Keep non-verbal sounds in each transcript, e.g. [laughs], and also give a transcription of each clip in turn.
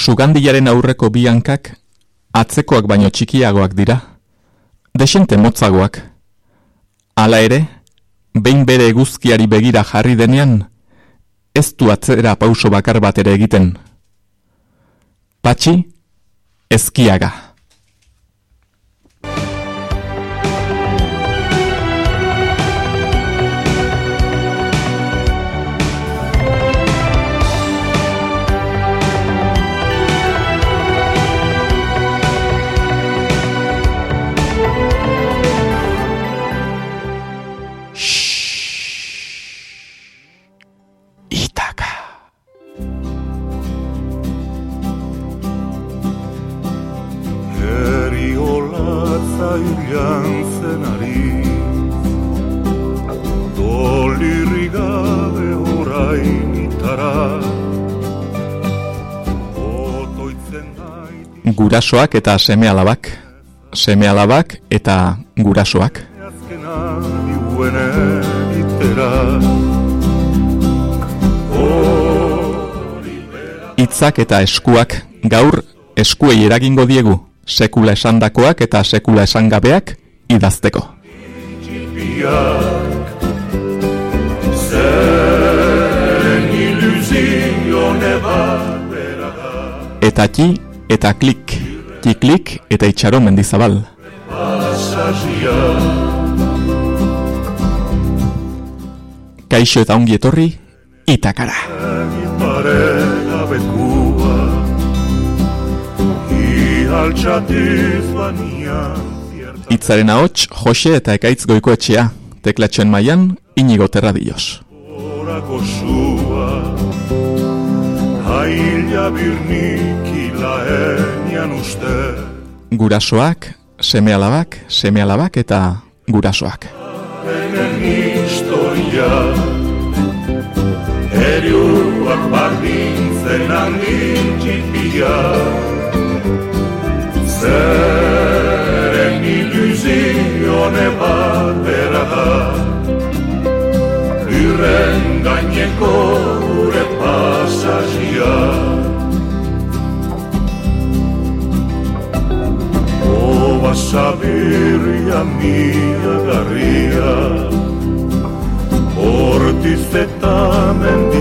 Sugandilaren aurreko bi hankak atzekoak baino txikiagoak dira. Desente motzagoak. Hala ere, behin bere eguzkiari begira jarri denean, ez du atzera pauso bakar bat ere egiten. Patxi, ezkiaga. Gurasoak eta seme alabak, seme alabak eta gurasoak. Itzak eta eskuak gaur eskuei eragingo diegu, sekula esandakoak eta sekula esangabeak idazteko. Eta ki eta klik, klik eta itxaro mendizabal. Kaixo eta ongi etorri, itakara. Itzaren ahots, Jose eta Ekaitz goiko etxea, teklatxen maian, inigo terradioz. Haila birnik Gurasoak, seme alabak, seme alabak eta gurasoak. Henen historia. Eriuak bardintzen handin txipia Zeren ilusione bat bera da. Lurren gaineko gure pasazia saberria mia garria Ortiz eta mendizingia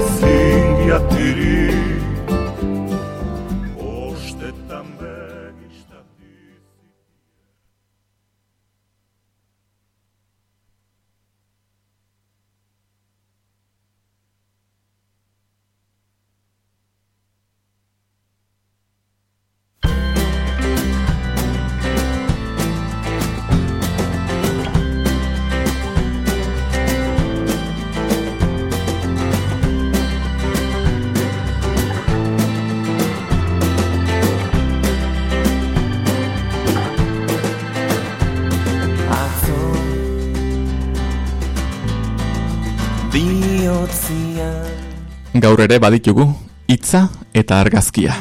gaur ere baditugu hitza eta argazkia.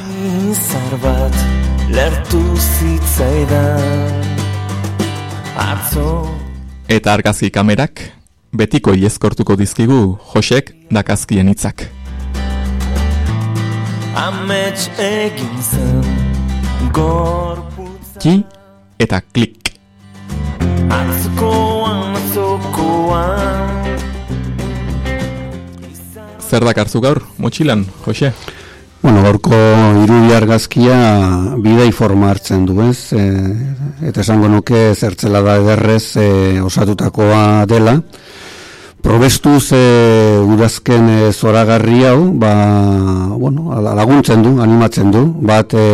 Zar bat lertu zitzaidan. Atzo. Eta argazki kamerak betiko iezkortuko dizkigu Josek dakazkien hitzak. Amets egin zen gorputza Ki eta klik. Atzokoan, atzokoan zer dakarzu gaur, motxilan, Jose? Bueno, gaurko irudi argazkia bidei forma hartzen du, ez? E, eta esango nuke zertzela da ederrez e, osatutakoa dela. Probestuz e, udazken e, zoragarri hau, ba, bueno, laguntzen du, animatzen du, bat e,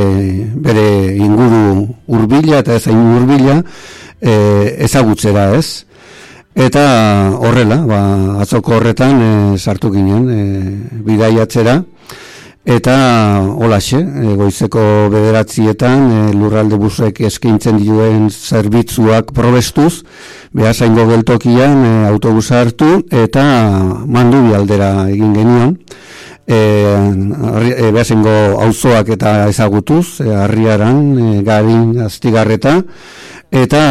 bere inguru urbila eta ezain urbila e, ezagutzera, ez? Eta horrela, ba, atzoko horretan e, sartu ginen e, bidaiatzera, eta holaxe, e, goizeko bederatzietan e, lurralde busek eskintzen duen zerbitzuak probestuz, behasaingo geltokian e, autobusa hartu, eta mandu aldera egin genion, e, e, behasaingo auzoak eta ezagutuz, e, arriaran, e, garin, aztigarreta, eta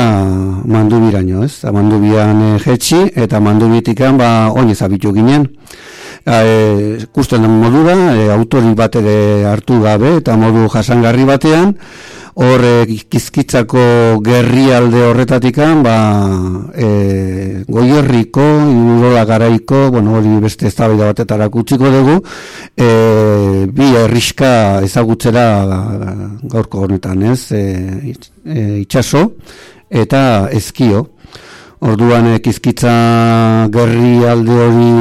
mandu biraino, ez? Mandu bian e, jetxi, eta mandu bitikan ba, oinez abitu ginen. e, kusten modura, e, autori bat ere hartu gabe eta modu jasangarri batean, hor e, kizkitzako gerri alde horretatikan, ba, e, goierriko, irurola garaiko, bueno, hori beste ez da batetara kutsiko dugu, e, bi erriska ezagutzera gaurko honetan, ez, e, e, itxaso eta ezkio. Orduan ekizkitza gerri alde hori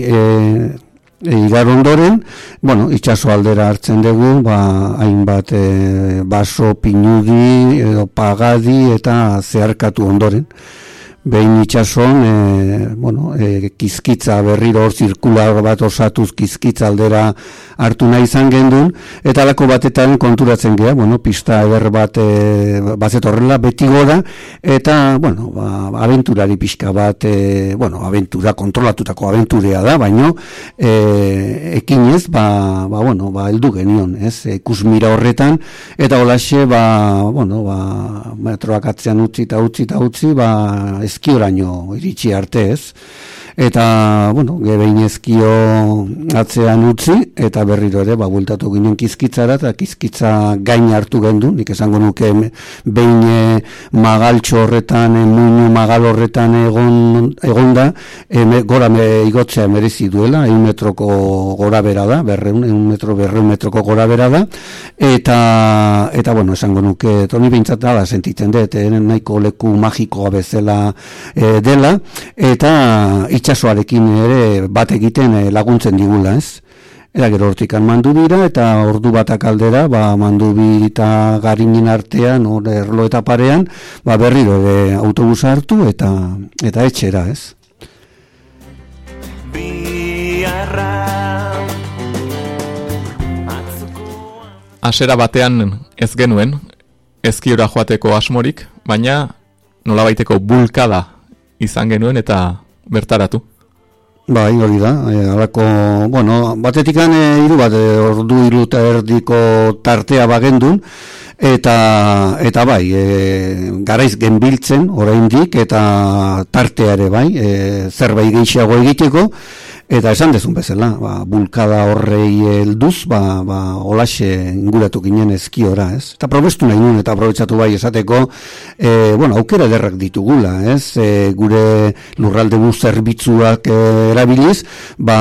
e, e, igar ondoren, bueno, itxaso aldera hartzen dugu, ba, hainbat e, baso pinudi edo pagadi eta zeharkatu ondoren behin itxason, e, bueno, e, kizkitza berriro hor zirkular bat osatuz kizkitza aldera hartu nahi izan gendun, eta alako batetan konturatzen gea, bueno, pista eder bat e, bazet horrela beti gora, eta, bueno, ba, aventurari pixka bat, e, bueno, aventura, kontrolatutako aventurea da, baino, e, ekinez, ba, ba, bueno, ba, eldu genion, ez, ikusmira horretan, eta holaxe, ba, bueno, ba, metroak atzean utzi eta utzi eta utzi, ba, ezkioraino iritsi arte ez. Eta, bueno, gebein ezkio atzean utzi, eta berriro ere, ba, bultatu ginen kizkitzara, eta kizkitza gain hartu gendu, nik esango nuke behin e, magaltxo horretan, e, muinu magal horretan egon, egon da, e, gora me, igotzea merezi duela, egun metroko gora bera da, berreun, egun metro, berreun metroko gora bera da, eta, eta bueno, esango nuke, toni behintzat da, sentitzen dut, e, nahiko leku magikoa bezala e, dela, eta itxasoarekin ere bat egiten e, laguntzen digula, ez? Eta gero hortikan mandu bira, eta ordu batak aldera, ba, mandu eta garinin artean, or, erlo eta parean, ba, berriro ere autobusa hartu, eta eta etxera, ez? Asera batean ez genuen, ezkiora joateko asmorik, baina nolabaiteko bulkada izan genuen eta bertaratu. Bai, hori da. E, alako, bueno, batetikan e, iru bat, e, ordu iru eta erdiko tartea bagendun, eta, eta bai, e, garaiz genbiltzen, oraindik eta tarteare bai, e, zerbait gehiago egiteko, Eta esan dezun bezala, ba, bulkada horrei helduz, ba, ba, olaxe inguratu ginen ezkiora, ez? Eta probestu nahi nuen, eta aprobetsatu bai esateko, e, bueno, aukera derrak ditugula, ez? E, gure lurralde bu zerbitzuak e, erabiliz, ba,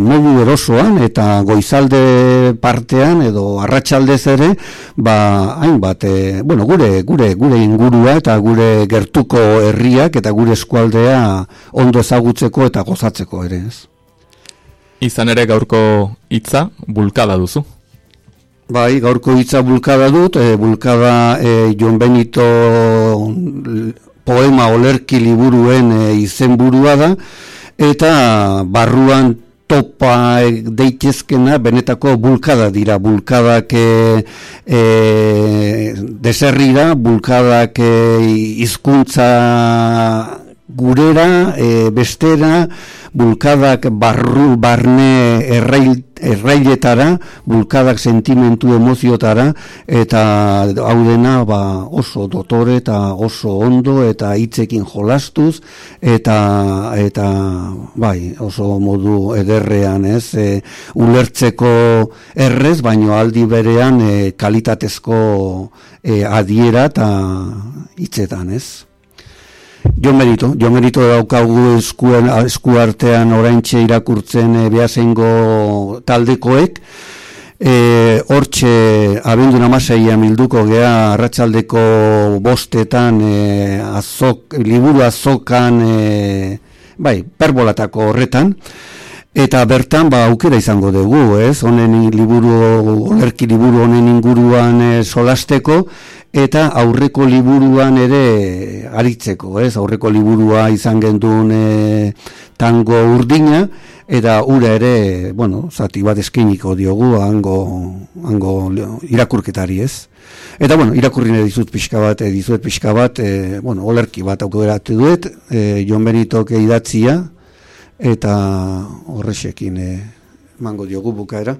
modu erosoan, eta goizalde partean, edo arratsaldez ere, ba, hainbat, e, bueno, gure, gure, gure ingurua, eta gure gertuko herriak, eta gure eskualdea ondo ezagutzeko eta gozatzeko ere, ez? Izan ere gaurko hitza bulkada duzu. Bai, gaurko hitza bulkada dut, e, bulkada e, Jon Benito poema olerki liburuen e, izenburua da, eta barruan topa deitezkena benetako bulkada dira, bulkadak e, e, deserrira, bulkadak e, izkuntza gurera, e, bestera, bulkadak barru, barne errail, errailetara, bulkadak sentimentu emoziotara, eta hau dena ba, oso dotore eta oso ondo eta hitzekin jolastuz, eta, eta bai, oso modu ederrean, ez, e, ulertzeko errez, baino aldi berean e, kalitatezko e, adiera eta hitzetan, ez. Jo merito, jo merito daukagu eskuen, esku artean oraintxe irakurtzen e, behasengo taldekoek, e, hortxe abendu namaseian milduko gea arratsaldeko bostetan e, azok, liburu azokan e, bai, perbolatako horretan, Eta bertan ba aukera izango dugu, ez? Honen liburu olerki liburu honen inguruan e, solasteko eta aurreko liburuan ere aritzeko, ez? Aurreko liburua izan gendun e, tango urdina, eta ura ere, bueno, zati bat eskiniko diogu, hango, hango irakurketari, ez? Eta, bueno, irakurri nire dizut pixka bat, e, dizuet pixka bat, e, bueno, olerki bat aukeratu duet, e, Jon Benitok idatzia, eta horrexekin e, mango diogu bukaera.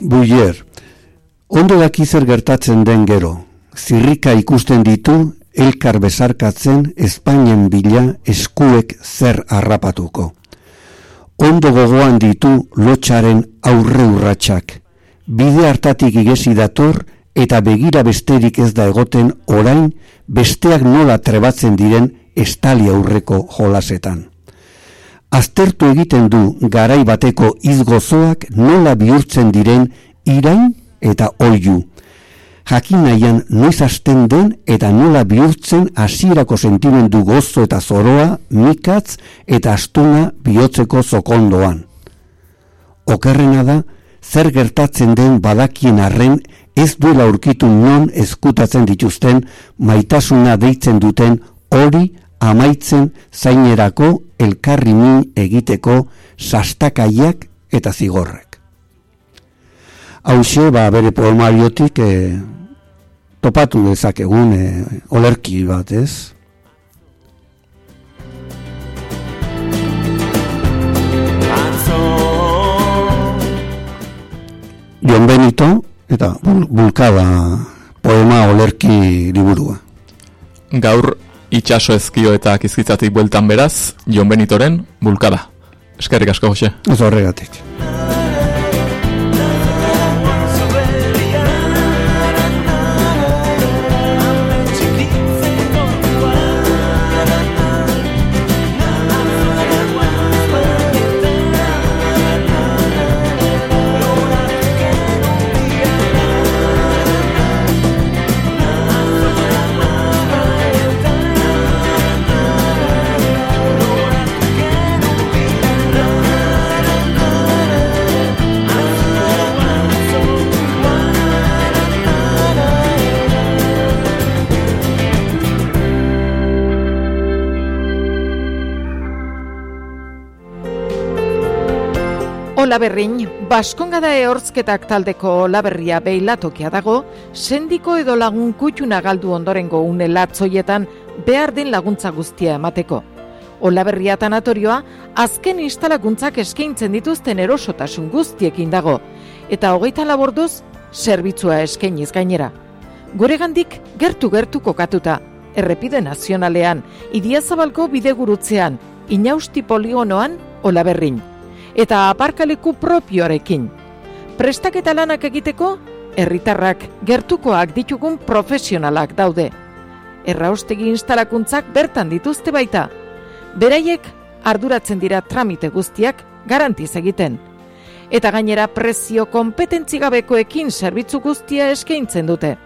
Buller. Ondo daki zer gertatzen den gero, zirrika ikusten ditu elkar bezarkatzen Espainian bila eskuek zer harrapatuko. Ondo gogoan ditu lotxaren aurre urratsak. Bide hartatik igesi dator eta begira besterik ez da egoten orain besteak nola trebatzen diren estali aurreko jolasetan. Aztertu egiten du garai bateko izgozoak nola bihurtzen diren irain eta oiu. Jakin nahian noiz asten den eta nola bihurtzen hasierako sentimendu gozo eta zoroa mikatz eta astuna bihotzeko zokondoan. Okerrena da, zer gertatzen den badakien arren ez duela aurkitu non eskutatzen dituzten maitasuna deitzen duten hori amaitzen zainerako elkarri min egiteko sastakaiak eta zigorrek. Hau ba, bere poemariotik e, topatu dezakegun e, olerki bat, ez? Jon Benito, eta bulkada poema olerki liburua. Gaur itxaso ezkio eta kizkitzatik bueltan beraz, Jon Benitoren bulkada. Eskerrik asko, Jose. Ez horregatik. Olaberrin, Baskongada ehorzketak taldeko Olaberria beilatokia dago, sendiko edo lagun kutxuna galdu ondorengo une latzoietan behar den laguntza guztia emateko. Olaberria tanatorioa, azken instalakuntzak eskaintzen dituzten erosotasun guztiekin dago, eta hogeita laborduz, zerbitzua eskainiz gainera. Gure gandik, gertu-gertu kokatuta, errepide nazionalean, idiazabalko bidegurutzean, inausti poligonoan, Olaberrin eta aparkaleku propioarekin. Prestaketa lanak egiteko, herritarrak gertukoak ditugun profesionalak daude. Erraustegi instalakuntzak bertan dituzte baita. Beraiek arduratzen dira tramite guztiak garantiz egiten. Eta gainera prezio kompetentzigabekoekin zerbitzu guztia eskaintzen dute.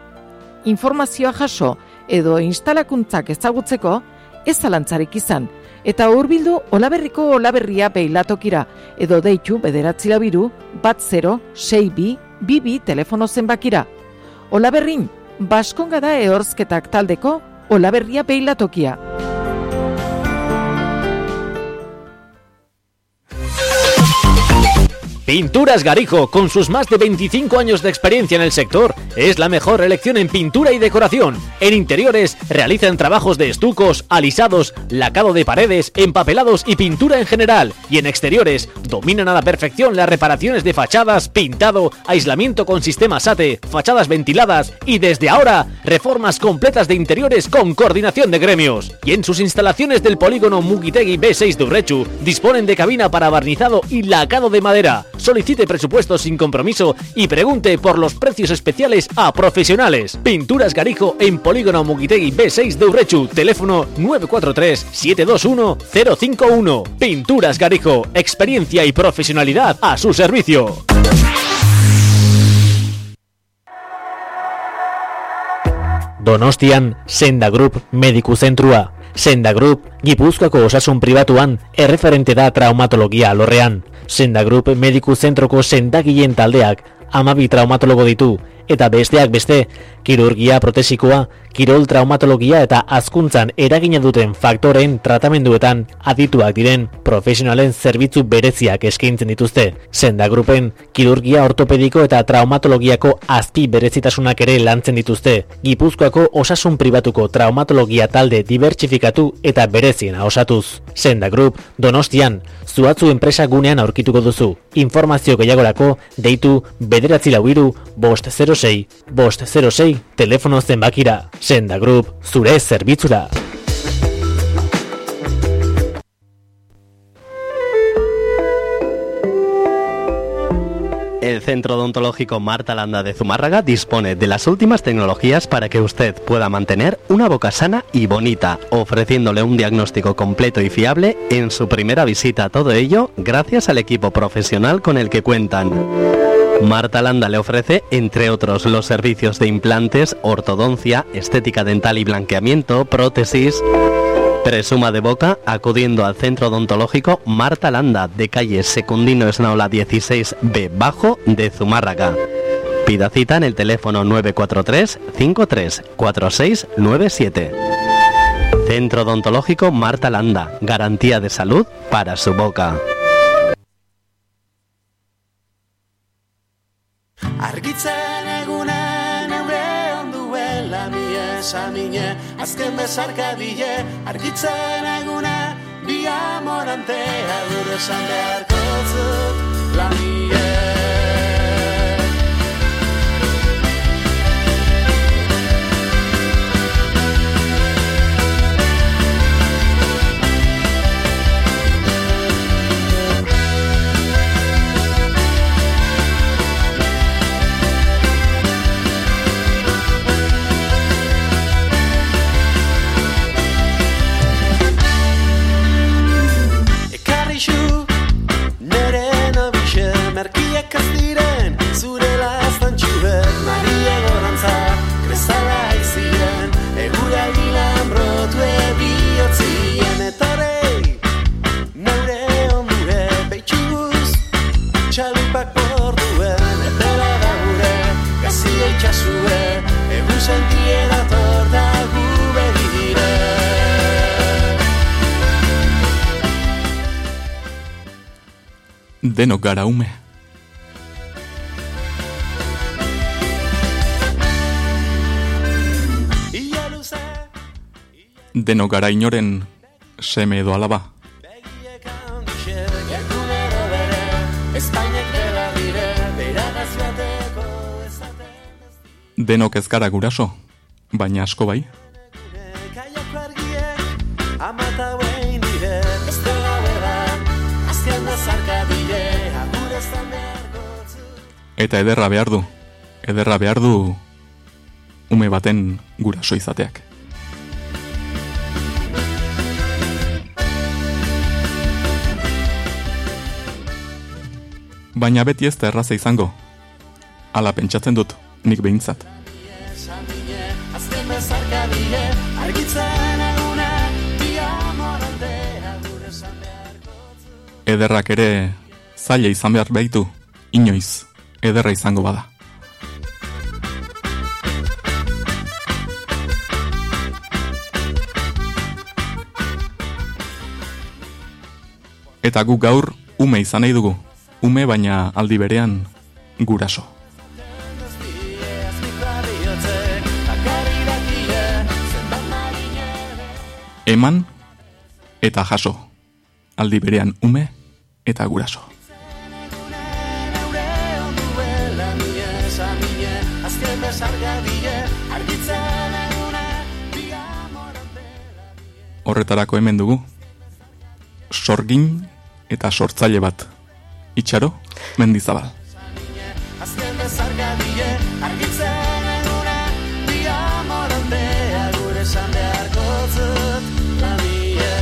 Informazioa jaso edo instalakuntzak ezagutzeko ez zalantzarik izan, eta hurbildu olaberriko olaberria beilatokira, edo deitu bederatzi labiru, bat 0, 6 bi, bi telefono zenbakira. Olaberrin, baskongada ehorzketak taldeko olaberria beilatokia. Pinturas Garijo, con sus más de 25 años de experiencia en el sector, es la mejor elección en pintura y decoración. En interiores realizan trabajos de estucos, alisados, lacado de paredes, empapelados y pintura en general. Y en exteriores dominan a la perfección las reparaciones de fachadas, pintado, aislamiento con sistema SATE, fachadas ventiladas y desde ahora reformas completas de interiores con coordinación de gremios. Y en sus instalaciones del polígono Mugitegui B6 de disponen de cabina para barnizado y lacado de madera solicite presupuestos sin compromiso y pregunte por los precios especiales a profesionales. Pinturas Garijo en Polígono Mugitegui B6 de Urrechu, teléfono 943-721-051. Pinturas Garijo, experiencia y profesionalidad a su servicio. Donostian, Senda Group Mediku Zentrua. Senda Group, Gipuzkoako osasun pribatuan, erreferente da traumatologia alorrean. Senda Group Mediku Zentroko sendagileen taldeak amabi traumatologo ditu, eta besteak beste, kirurgia protesikoa, kirol traumatologia eta azkuntzan eragina duten faktoren tratamenduetan adituak diren profesionalen zerbitzu bereziak eskaintzen dituzte. Senda grupen kirurgia ortopediko eta traumatologiako azpi berezitasunak ere lantzen dituzte. Gipuzkoako osasun pribatuko traumatologia talde dibertsifikatu eta bereziena osatuz. Senda Group, Donostian, zuatzu enpresa gunean aurkituko duzu. Informazio gehiagorako, deitu bederatzi lau iru, bost 06, bost 06, telefono zenbakira. Senda Group, zure zerbitzura. El Centro Odontológico Marta Landa de Zumárraga dispone de las últimas tecnologías para que usted pueda mantener una boca sana y bonita, ofreciéndole un diagnóstico completo y fiable en su primera visita. Todo ello gracias al equipo profesional con el que cuentan. Marta Landa le ofrece, entre otros, los servicios de implantes, ortodoncia, estética dental y blanqueamiento, prótesis, Presuma de boca acudiendo al centro odontológico Marta Landa de calle Secundino Esnaola 16B Bajo de Zumárraga. Pida cita en el teléfono 943 534697. Centro odontológico Marta Landa, garantía de salud para su boca. Mi esamine Azken bezarka dile Argitzen egune bi amorantea Gure esan beharko zut la Merkiak ez diren zure lastantxuek Maria gorantza krezala izien Egura gilan brotu ebiotzien Etorei neure ondure Beitxuz txalupak borduen Etela da gure gazia itxasue Egun sentiera torda gu begire Denok gara ume. Denok gara inoren seme edo alaba. Denok ez gara guraso, baina asko bai. Eta ederra behar du, ederra behar du ume baten guraso izateak. Baina beti ez da erraza izango. Hala pentsatzen dut, nik behintzat. Ederrak ere zaila izan behar baitu, inoiz, ederra izango bada. Eta guk gaur ume izan nahi dugu, ume baina aldi berean guraso. Eman eta jaso, aldi berean ume eta guraso. Horretarako hemen dugu, sorgin eta sortzaile bat. Itxaro, mendizabal. Azken bezarka die, argitzen eguna, bi amorandea gure esan beharko zut, la mie.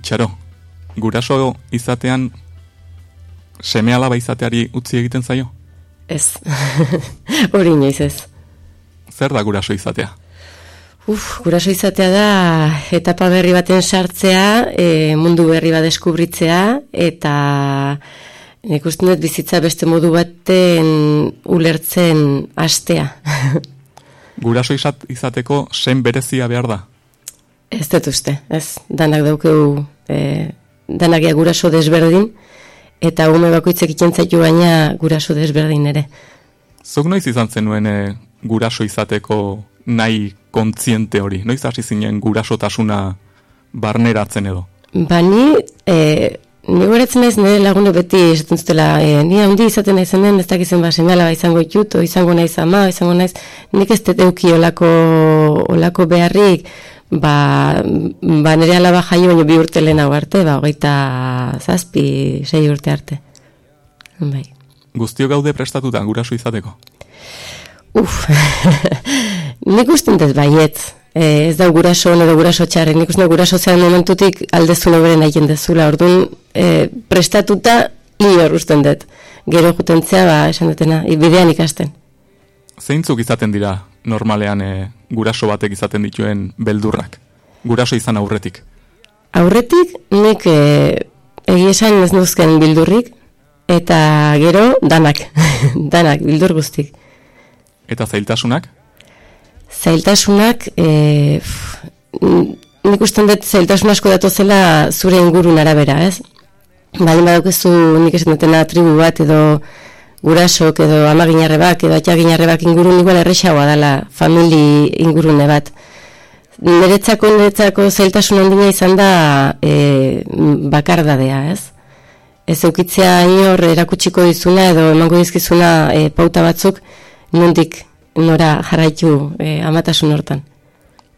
Itxaro, guraso izatean seme alaba izateari utzi egiten zaio? Ez, [laughs] hori inoiz ez. Zer da guraso izatea? Uf, guraso izatea da etapa berri baten sartzea, e, mundu berri bat deskubritzea, eta Nik uste dut bizitza beste modu baten ulertzen astea. [laughs] Guraso izat, izateko sen berezia behar da. ez dut uste, ez. Danak daukeu, e, danak ea guraso desberdin, eta ume bakoitzek ikentzaitu baina guraso desberdin ere. Zuk noiz izan zenuen e, guraso izateko nahi kontziente hori? Noiz hasi zinen gurasotasuna barneratzen edo? Bani, e, ni goratzen naiz nire lagune beti esaten zutela, e, ni handi izaten naiz hemen, ez dakizen ba semala izango ditut, o izango naiz ama, izango naiz, nik ez dut euki olako, olako beharrik, ba, ba nire alaba jaio baino bi urte lehenago arte, ba, hogeita zazpi, sei urte arte. Bai. Guztio gaude prestatuta guraso izateko. Uf, [laughs] nik usten dut baiet, e, ez da guraso edo guraso txarren, nik usten guraso zean momentutik aldezun oberen egin dezula, orduan e, prestatuta inor usten dut. Gero jutentzea, ba, esan dutena, bidean ikasten. Zeintzuk izaten dira normalean e, guraso batek izaten dituen beldurrak? Guraso izan aurretik. Aurretik, nik e, egia esan ez nuzken bildurrik, eta gero danak, [laughs] danak, bildur guztik. Eta zailtasunak? Zailtasunak, e, pf, n- nik usten dut zailtasun asko datozela zure ingurun arabera, ez? Baldin badaukezu nik esan dutena tribu bat edo gurasok edo amaginarrebak edo atxaginarrebak ingurun igual errexagoa dela famili ingurune bat. Niretzako niretzako zailtasun handina izan da e, bakardadea, ez? Ez eukitzea inor erakutsiko dizuna edo emango dizkizuna e, pauta batzuk nondik nora jarraitu e, amatasun hortan.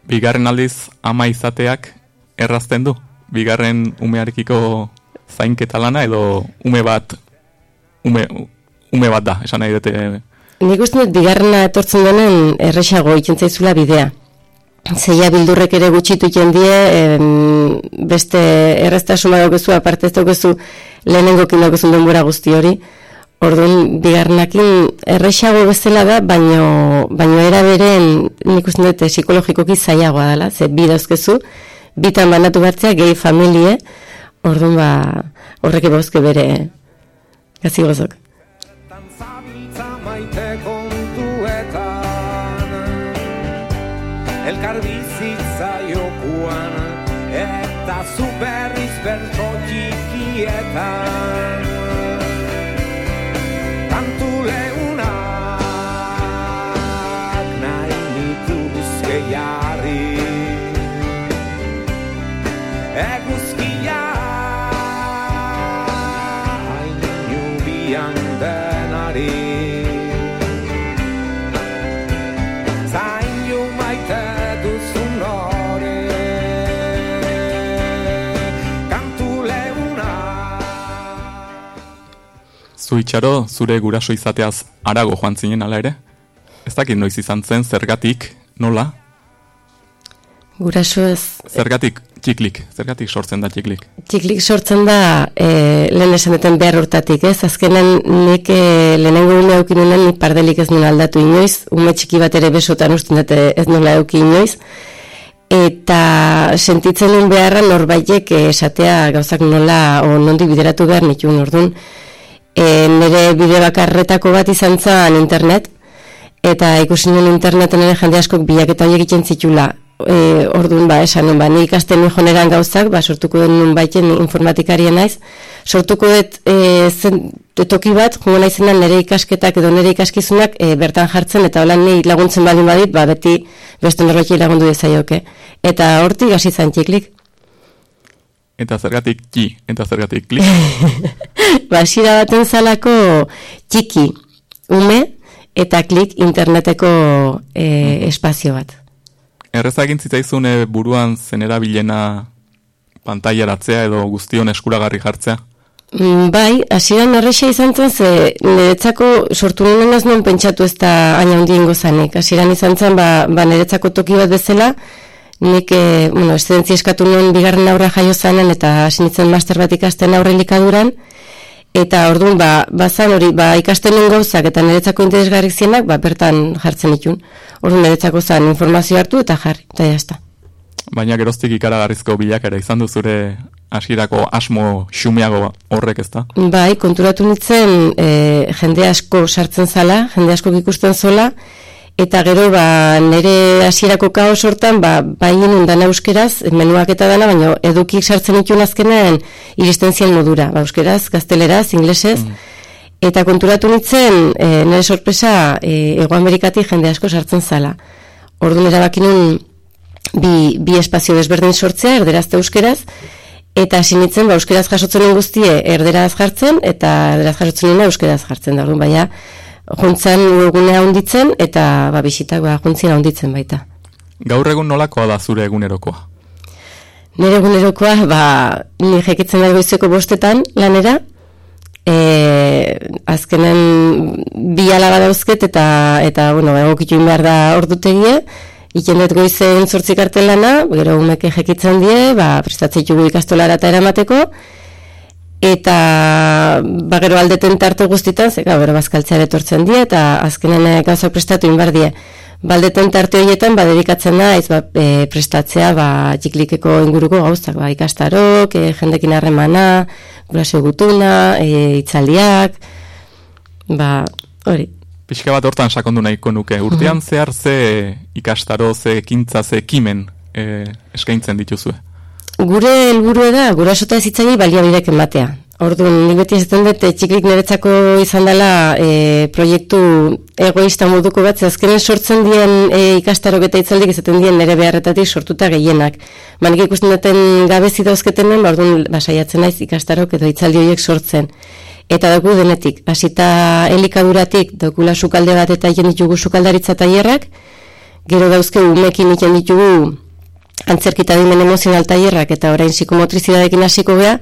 Bigarren aldiz ama izateak errazten du? Bigarren umearekiko zainketa lana edo ume bat ume, ume bat da, esan nahi dute Nik uste dut bigarrena etortzen denen erresago ikentzaizula bidea. Zeia bildurrek ere gutxitu jendie, em, beste erreztasun badaukezu, aparte ez daukezu lehenengokin daukezu denbora guzti hori. Orduan, bigarrenakin erresago bezala da, baino, baino era beren nik uste dut psikologikoki zailagoa dela, ze bi dauzkezu, bitan banatu batzea, gehi familie, orduan ba, horrek ebozke bere gazi gozok. Elkar bizitza jokuan Eta zu berriz bertso txikietan Zu itxaro, zure guraso izateaz arago joan zinen ala ere? Ez dakit noiz izan zen, zergatik, nola? Guraso ez, Zergatik txiklik, zergatik sortzen da txiklik. Txiklik sortzen da e, lehen esan duten behar urtatik, ez? Azkenen nik e, lehenengo ume aukinunen nik pardelik ez nuen aldatu inoiz, ume txiki bat ere besotan usten dute ez nola euki inoiz, eta sentitzen nuen beharra norbaitek esatea gauzak nola o nondi bideratu behar nituen orduan. E, nire bide bakarretako bat izan zen internet, eta ikusi nuen interneten ere jende askok bilaketa horiek egiten zitula. E, orduan ba, esan nuen, ba, ni ikasten nuen joneran gauzak, ba, sortuko dut nun baiten informatikarien naiz, sortuko dut e, zen, toki bat, jongo naizenan nire ikasketak edo nire ikaskizunak e, bertan jartzen, eta holan ni laguntzen baldin badit, ba, beti beste norbait lagundu dezaioke. Eta hortik hasi zan txiklik. Eta zergatik txi, eta zergatik klik. [laughs] ba, hasiera baten zalako txiki, ume, eta klik interneteko e, espazio bat. Erreza egin zitzaizun e, buruan zenera bilena pantailaratzea edo guztion eskuragarri jartzea. Mm, Bai, hasieran erresa izan zen, ze niretzako sortu nuen ez nuen pentsatu ez da aina handi ingo zanik. Hasieran izan zen, ba, ba niretzako toki bat bezala, nik, e, bueno, eszedentzi eskatu nuen bigarren aurra jaio zanen, eta hasi nintzen master bat ikasten aurre likaduran, eta orduan, ba, bazan hori, ba, ikasten nuen gauzak, eta niretzako interesgarrik zienak, ba, bertan jartzen ditun. Orduan niretzako zan informazio hartu eta jarri, eta jazta. Baina geroztik ikaragarrizko bilakera izan du zure hasierako asmo xumeago horrek ez da? Bai, konturatu nintzen e, jende asko sartzen zala, jende asko ikusten zola, eta gero ba, nire hasierako kaos hortan, ba, bai dana euskeraz, menuak eta dana, baina edukik sartzen itun azkenen iristen zien modura, ba, euskeraz, gazteleraz, inglesez, eta konturatu nintzen e, nire sorpresa e, Ego Amerikatik jende asko sartzen zala. Orduan erabakinun bi, bi espazio desberdin sortzea, erderazte euskeraz, eta sinitzen ba, euskeraz jasotzen guztie erderaz jartzen, eta erderaz jasotzen euskeraz jartzen da, orduan, baina juntzen egunea honditzen, eta ba, bisitak ba, juntzien honditzen baita. Gaur egun nolakoa da zure egunerokoa? Nire egunerokoa, ba, ni jekitzen da goizeko bostetan lanera, e, azkenen bi alaba dauzket eta, eta bueno, egokitu behar da ordutegie, Iken dut goizen zortzik arte lana, gero umeke jekitzen die, ba, prestatzei ikastolara eta eramateko, eta ba, gero aldeten tarte guztitan, zeka, bero bazkaltzea betortzen die, eta azkenen eh, gauza prestatu inbar die. Baldeten tarte horietan, ba, dedikatzen da, ez ba, e, prestatzea, ba, txiklikeko inguruko gauztak, ba, ikastarok, e, jendekin harremana, gurasio gutuna, e, itzaldiak, ba, hori. Pixka bat hortan sakondu nahiko nuke. Urtean zehar ze ikastaro, ze ekintza, ze ekimen e, eskaintzen dituzue? Gure helburu da, gurasota ezitzai baliabidek ematea. Orduan, nik beti ezaten dut, txiklik niretzako izan dela e, proiektu egoista moduko bat, azkenen sortzen dien e, ikastarok eta itzaldik izaten dien nire beharretatik sortuta gehienak. Manik ikusten duten gabezi dauzketenen, ba, orduan, basaiatzen naiz ikastarok edo itzaldi horiek sortzen. Eta dugu denetik, hasita elikaduratik, dukula sukalde bat eta egin ditugu sukaldaritza tailerrak, gero dauzke umekin egin ditugu antzerkita dimen emozional tailerrak eta orain psikomotrizidadekin hasiko gea,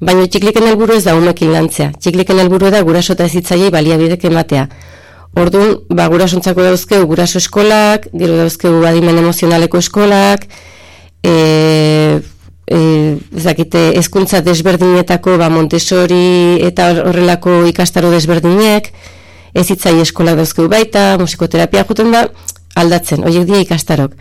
baina txikliken helburu ez da umekin lantzea. Txikliken helburu da guraso eta ezitzaiei baliabidek ematea. Orduan, ba, gurasontzako dauzkeu guraso eskolak, gero dauzkeu adimen emozionaleko eskolak, e, e, ezakite ezkuntza desberdinetako ba Montessori eta horrelako ikastaro desberdinek ez hitzai eskola dauzkeu baita musikoterapia joten da aldatzen hoiek dira ikastarok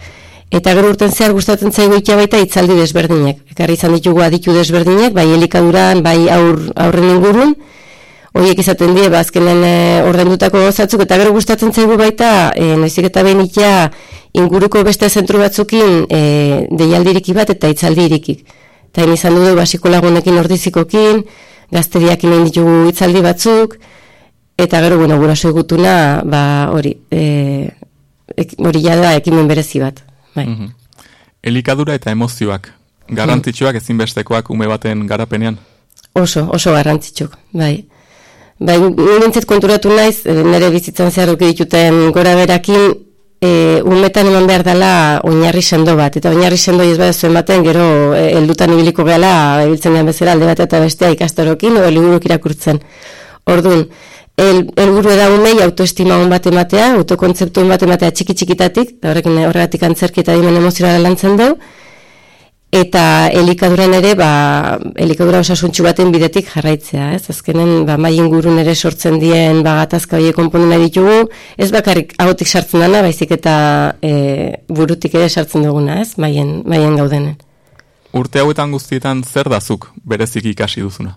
eta gero urten zehar gustatzen zaigu ikia baita itzaldi desberdinek ekarri izan ditugu aditu desberdinek bai elikaduran bai aur, aurren ingurun Oiek izaten die, bazkenen ba, e, ordaindutako gozatzuk, eta gero gustatzen zaigu baita, e, noizik eta behin ikia, inguruko beste zentru batzukin e, deialdiriki bat eta itzaldirikik. Eta izan dugu basiko lagunekin ordizikokin, gazteriakin egin ditugu itzaldi batzuk, eta gero, bueno, guraso egutuna, ba, hori, e, hori jada ekimen berezi bat. Bai. Mhm. Elikadura eta emozioak, garrantzitsuak ezinbestekoak ume baten garapenean? Oso, oso garrantzitsuk, bai. Bai, nintzet konturatu naiz, e, nire bizitzan zehar dituten gora berakin, e, umetan eman behar dela oinarri sendo bat, eta oinarri sendo ez bat zuen baten, gero e, eldutan ibiliko gehala, ebiltzen gehan bezala alde bat eta bestea ikastorokin, o liburuk irakurtzen. Orduan, el, elburu eda umei autoestima hon bat ematea, autokontzeptu hon bat ematea txiki txikitatik, eta horrekin horregatik antzerki eta dimen emozionala lantzen dugu, eta elikaduran ere ba elikadura osasuntsu baten bidetik jarraitzea, ez? Azkenen ba mai ingurun ere sortzen dien ba gatazka hoe konpondu nahi ditugu, ez bakarrik agotik sartzen dana, baizik eta e, burutik ere sartzen duguna, ez? Maien maien gaudenen. Urte hauetan guztietan zer dazuk bereziki ikasi duzuna?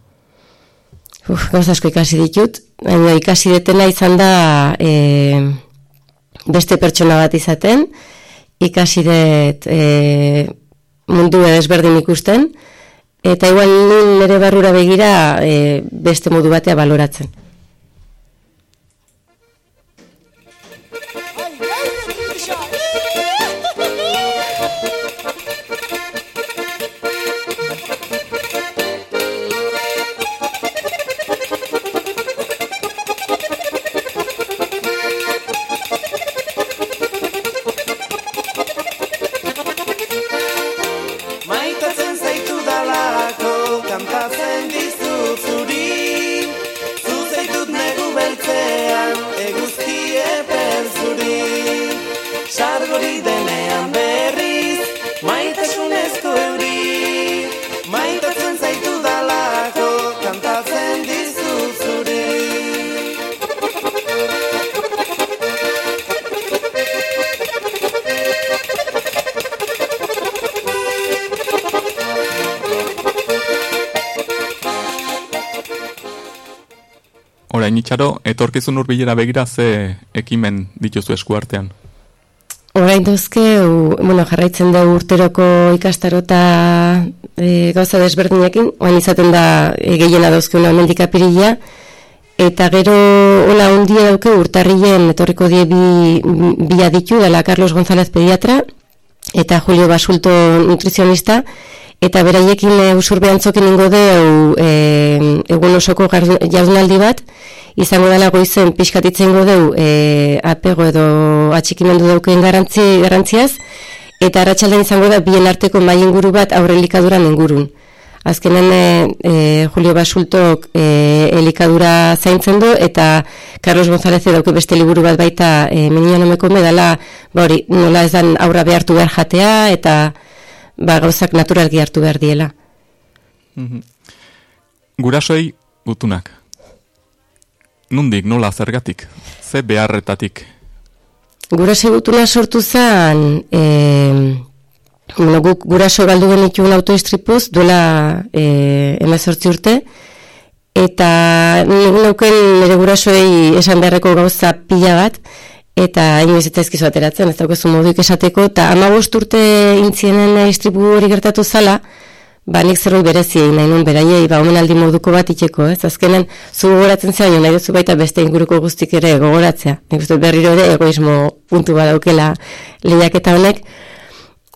Uf, gauz asko ikasi ditut, baina ikasi detena izan da e, beste pertsona bat izaten, ikasi dut e, mundu desberdin ikusten, eta igual nire barrura begira e, beste modu batea baloratzen. Dalako kantatzen dizut zuri. Zu zaitut negu beltzean eguzki eper zuri. Sargori itxaro, etorkizun urbilera begira ze ekimen dituzu eskuartean. Orain dozke, u, bueno, jarraitzen da urteroko ikastarota e, gauza desberdinekin, oain izaten da e, gehiena dauzke una mendik apirila, eta gero hola hundia dauke urtarrien etorriko die bi, bi aditu, dela Carlos González pediatra, eta Julio Basulto nutrizionista, eta beraiekin e, usurbe antzokin ingo deu e, egun osoko jardunaldi bat, izango dela goizen pixkatitzen godeu e, apego edo atxikimendu dauken garrantzi, garrantziaz, eta arratsaldean izango da bien arteko mai inguru bat aurre elikaduran ingurun. Azkenen e, e, Julio Basultok e, elikadura zaintzen du eta Carlos González dauke beste liburu bat baita e, menian omeko medala ba hori, nola ez dan aurra behartu behar jatea eta ba, gauzak naturalgi hartu behar diela. Gurasoei gutunak. Nundik, nola, zergatik? Ze beharretatik? Guraso gutuna sortu zen, e, bueno, guk guraso galdu genituen autoistripuz, duela e, emezortzi urte, eta nik neuken nire gurasoei esan beharreko gauza pila bat, eta inoiz eta ezkizu ateratzen, ez daukezu moduik esateko, eta ama urte intzienen istripu hori gertatu zala, ba nik zerbait berezi egin nahi nun beraiei, ba omenaldi moduko bat itxeko, ez? Azkenen, zu gogoratzen zea, nahi duzu baita beste inguruko guztik ere gogoratzea. Nik uste berriro ere egoismo puntu badaukela lehiaketa honek.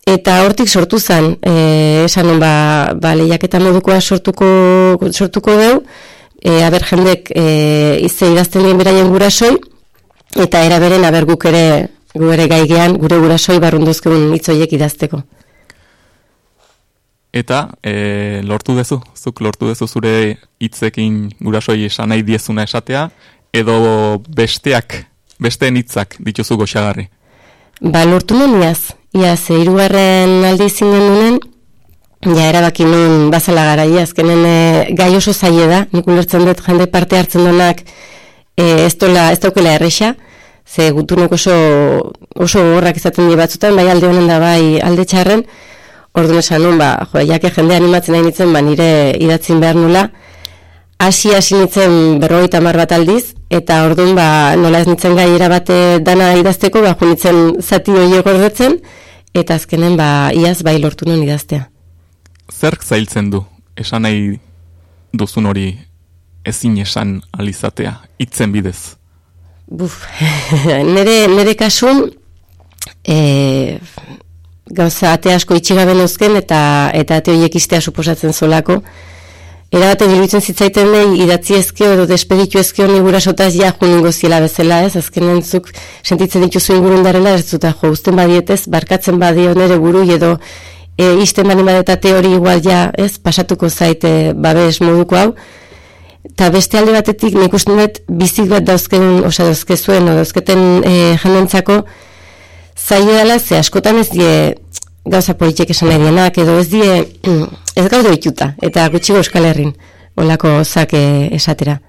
Eta hortik sortu zen, e, esan ba, ba lehiaketa modukoa sortuko, sortuko deu, e, aber jendek e, izte idazten beraien gurasoi, eta era beren aber guk ere, gu ere gaigean, gure gurasoi barrunduzkeun hitzoiek idazteko. Eta e, lortu dezu, zuk lortu dezu zure hitzekin gurasoi esan nahi diezuna esatea, edo besteak, besteen hitzak dituzu goxagarri. Ba, lortu nuen iaz. Iaz, e, irugarren aldi zinen nunen, ja, erabaki nuen bazala garaia, azkenen e, gai oso zaie da, nik ulertzen dut jende parte hartzen donak e, ez, dola, ez daukela erresa, ze gutunek oso, oso horrak izaten die batzutan, bai alde honen da bai alde txarren, orduan esan nuen, ba, jo, jake jende animatzen nahi nintzen, ba, nire idatzin behar nula, hasi hasi nintzen berrogeita hamar bat aldiz, eta orduan ba, nola ez nintzen gaiera bate dana idazteko, ba, jo nintzen zati horiek gordetzen, eta azkenen ba, iaz bai lortu nuen idaztea. Zerk zailtzen du, esan nahi duzun hori ezin esan alizatea, hitzen bidez. Buf, [laughs] nere, nere kasun, e, gauza ate asko itxigaben uzken, eta, eta ate horiek istea suposatzen zolako, Era baten iruditzen zitzaiten nahi idatzi ezkio edo despeditu ezkio ni gurasotaz ja juningo ziela bezala, ez? Azkenen zuk sentitzen dituzu ingurundarela ez zuta jo, uzten badietez, barkatzen badio nere buru edo e, isten bani badetate hori igual ja, ez? Pasatuko zaite babes moduko hau. Eta beste alde batetik nik uste dut bizik bat dauzken, osea dauzkezuen, o dauzketen e, jenentzako zaila dela, ze askotan ez die gauza politik esan nahi edo ez die, [clears throat] ez gaude ituta, eta gutxigo euskal herrin, olako zake esatera.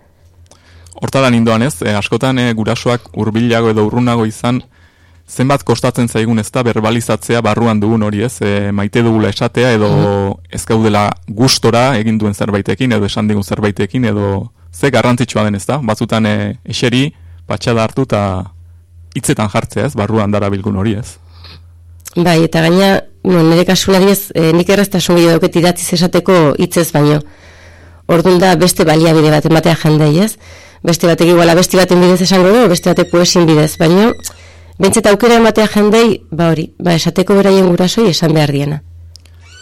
Hortalan indoan ez, e, askotan e, gurasoak hurbilago edo urrunago izan, zenbat kostatzen zaigun ez da berbalizatzea barruan dugun hori ez, e, maite dugula esatea edo ez gaudela gustora egin duen zerbaitekin edo esan digun zerbaitekin edo ze garrantzitsua den ez da, batzutan e, eseri, patxada hartu eta hitzetan jartzea ez, barruan darabilgun hori ez. Bai, eta gaina, no, nire kasulari ez, e, nik erraztasun gehiago dauket idatziz esateko hitzez baino. Orduan da beste baliabide bat ematea jendei, ez? Beste batek iguala beste baten bidez esango du, beste batek poesin bidez, baino bentseta aukera ematea jendei, ba hori, ba esateko beraien gurasoi esan behar diena.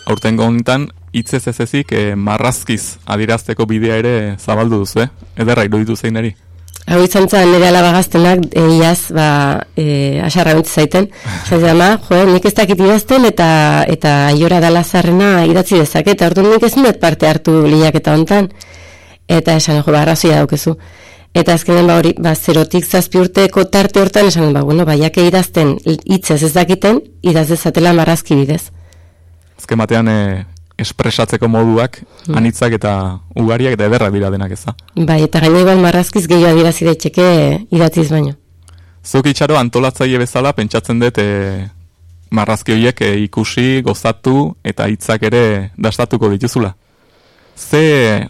Aurtengo honetan, hitzez ez ezik e, marrazkiz adirazteko bidea ere zabaldu duzu, eh? Ederra iruditu zeinari. Hau izan zen nire alaba gaztenak, e, iaz, ba, e, asarra bentsi zaiten. Zaten ama, jo, nik ez dakit idazten eta eta aiora dala zarrena idatzi dezaket, eta orduan nik ez dut parte hartu liaketa hontan. Eta esan, jo, ba, arrazoia daukezu. Eta azkenen ba hori, ba, zerotik zazpi urteko tarte hortan esan, ba, bueno, ba, jake idazten hitzez ez dakiten, idaz dezatela marrazki bidez. Azken batean e, espresatzeko moduak, anitzak eta ugariak eta ederrak dira denak eza. Bai, eta gaina igual marrazkiz gehiago adirazi daiteke idatziz baino. Zuk itxaro antolatzaile bezala pentsatzen dut e, marrazki horiek e, ikusi, gozatu eta hitzak ere dastatuko dituzula. Ze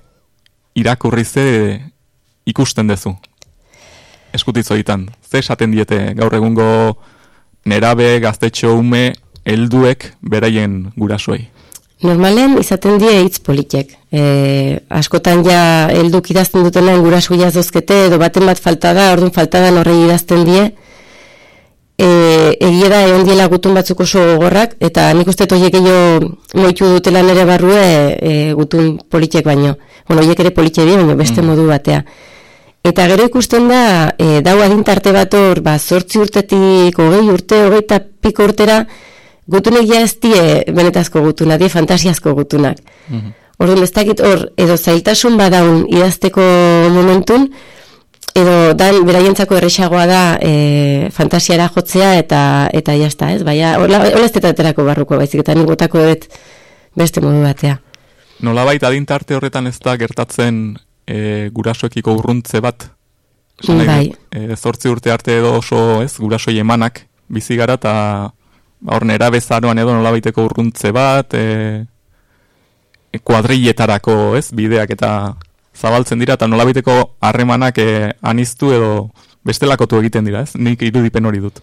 irakurri ze ikusten dezu? Eskutitzo ditan. Ze esaten diete gaur egungo nerabe, gaztetxo, ume, helduek beraien gurasoei? Normalen izaten die hitz politek. E, askotan ja helduk idazten dutena gurasu jazozkete edo baten bat falta da, orduan falta da horrei idazten die. E, egia da egon diela gutun batzuk oso gogorrak eta nik uste toiek moitu dutela nere barrue e, gutun politek baino. Bueno, hiek ere politxe die, baino beste modu batea. Eta gero ikusten da, e, dau adintarte bat hor, ba, zortzi urtetik, hogei urte, hogeita piko urtera, gutunek ja ez die benetazko gutunak, die fantasiazko gutunak. Orduan ez dakit hor, edo zailtasun badaun idazteko momentun, edo dan beraientzako erresagoa da e, fantasiara jotzea eta eta jazta, ez? Baina, hola hola ez barruko baizik, eta nik botako dut beste modu batea. Nolabait adintarte horretan ez da gertatzen e, gurasoekiko urruntze bat? Esan nahi Bai. E, zortzi urte arte edo oso ez, gurasoi emanak bizi gara eta ba, hor nera bezaroan edo nolabaiteko urruntze bat, e, e, kuadrilletarako ez, bideak eta zabaltzen dira eta nolabaiteko harremanak e, aniztu edo bestelakotu egiten dira, ez? Nik irudipen hori dut.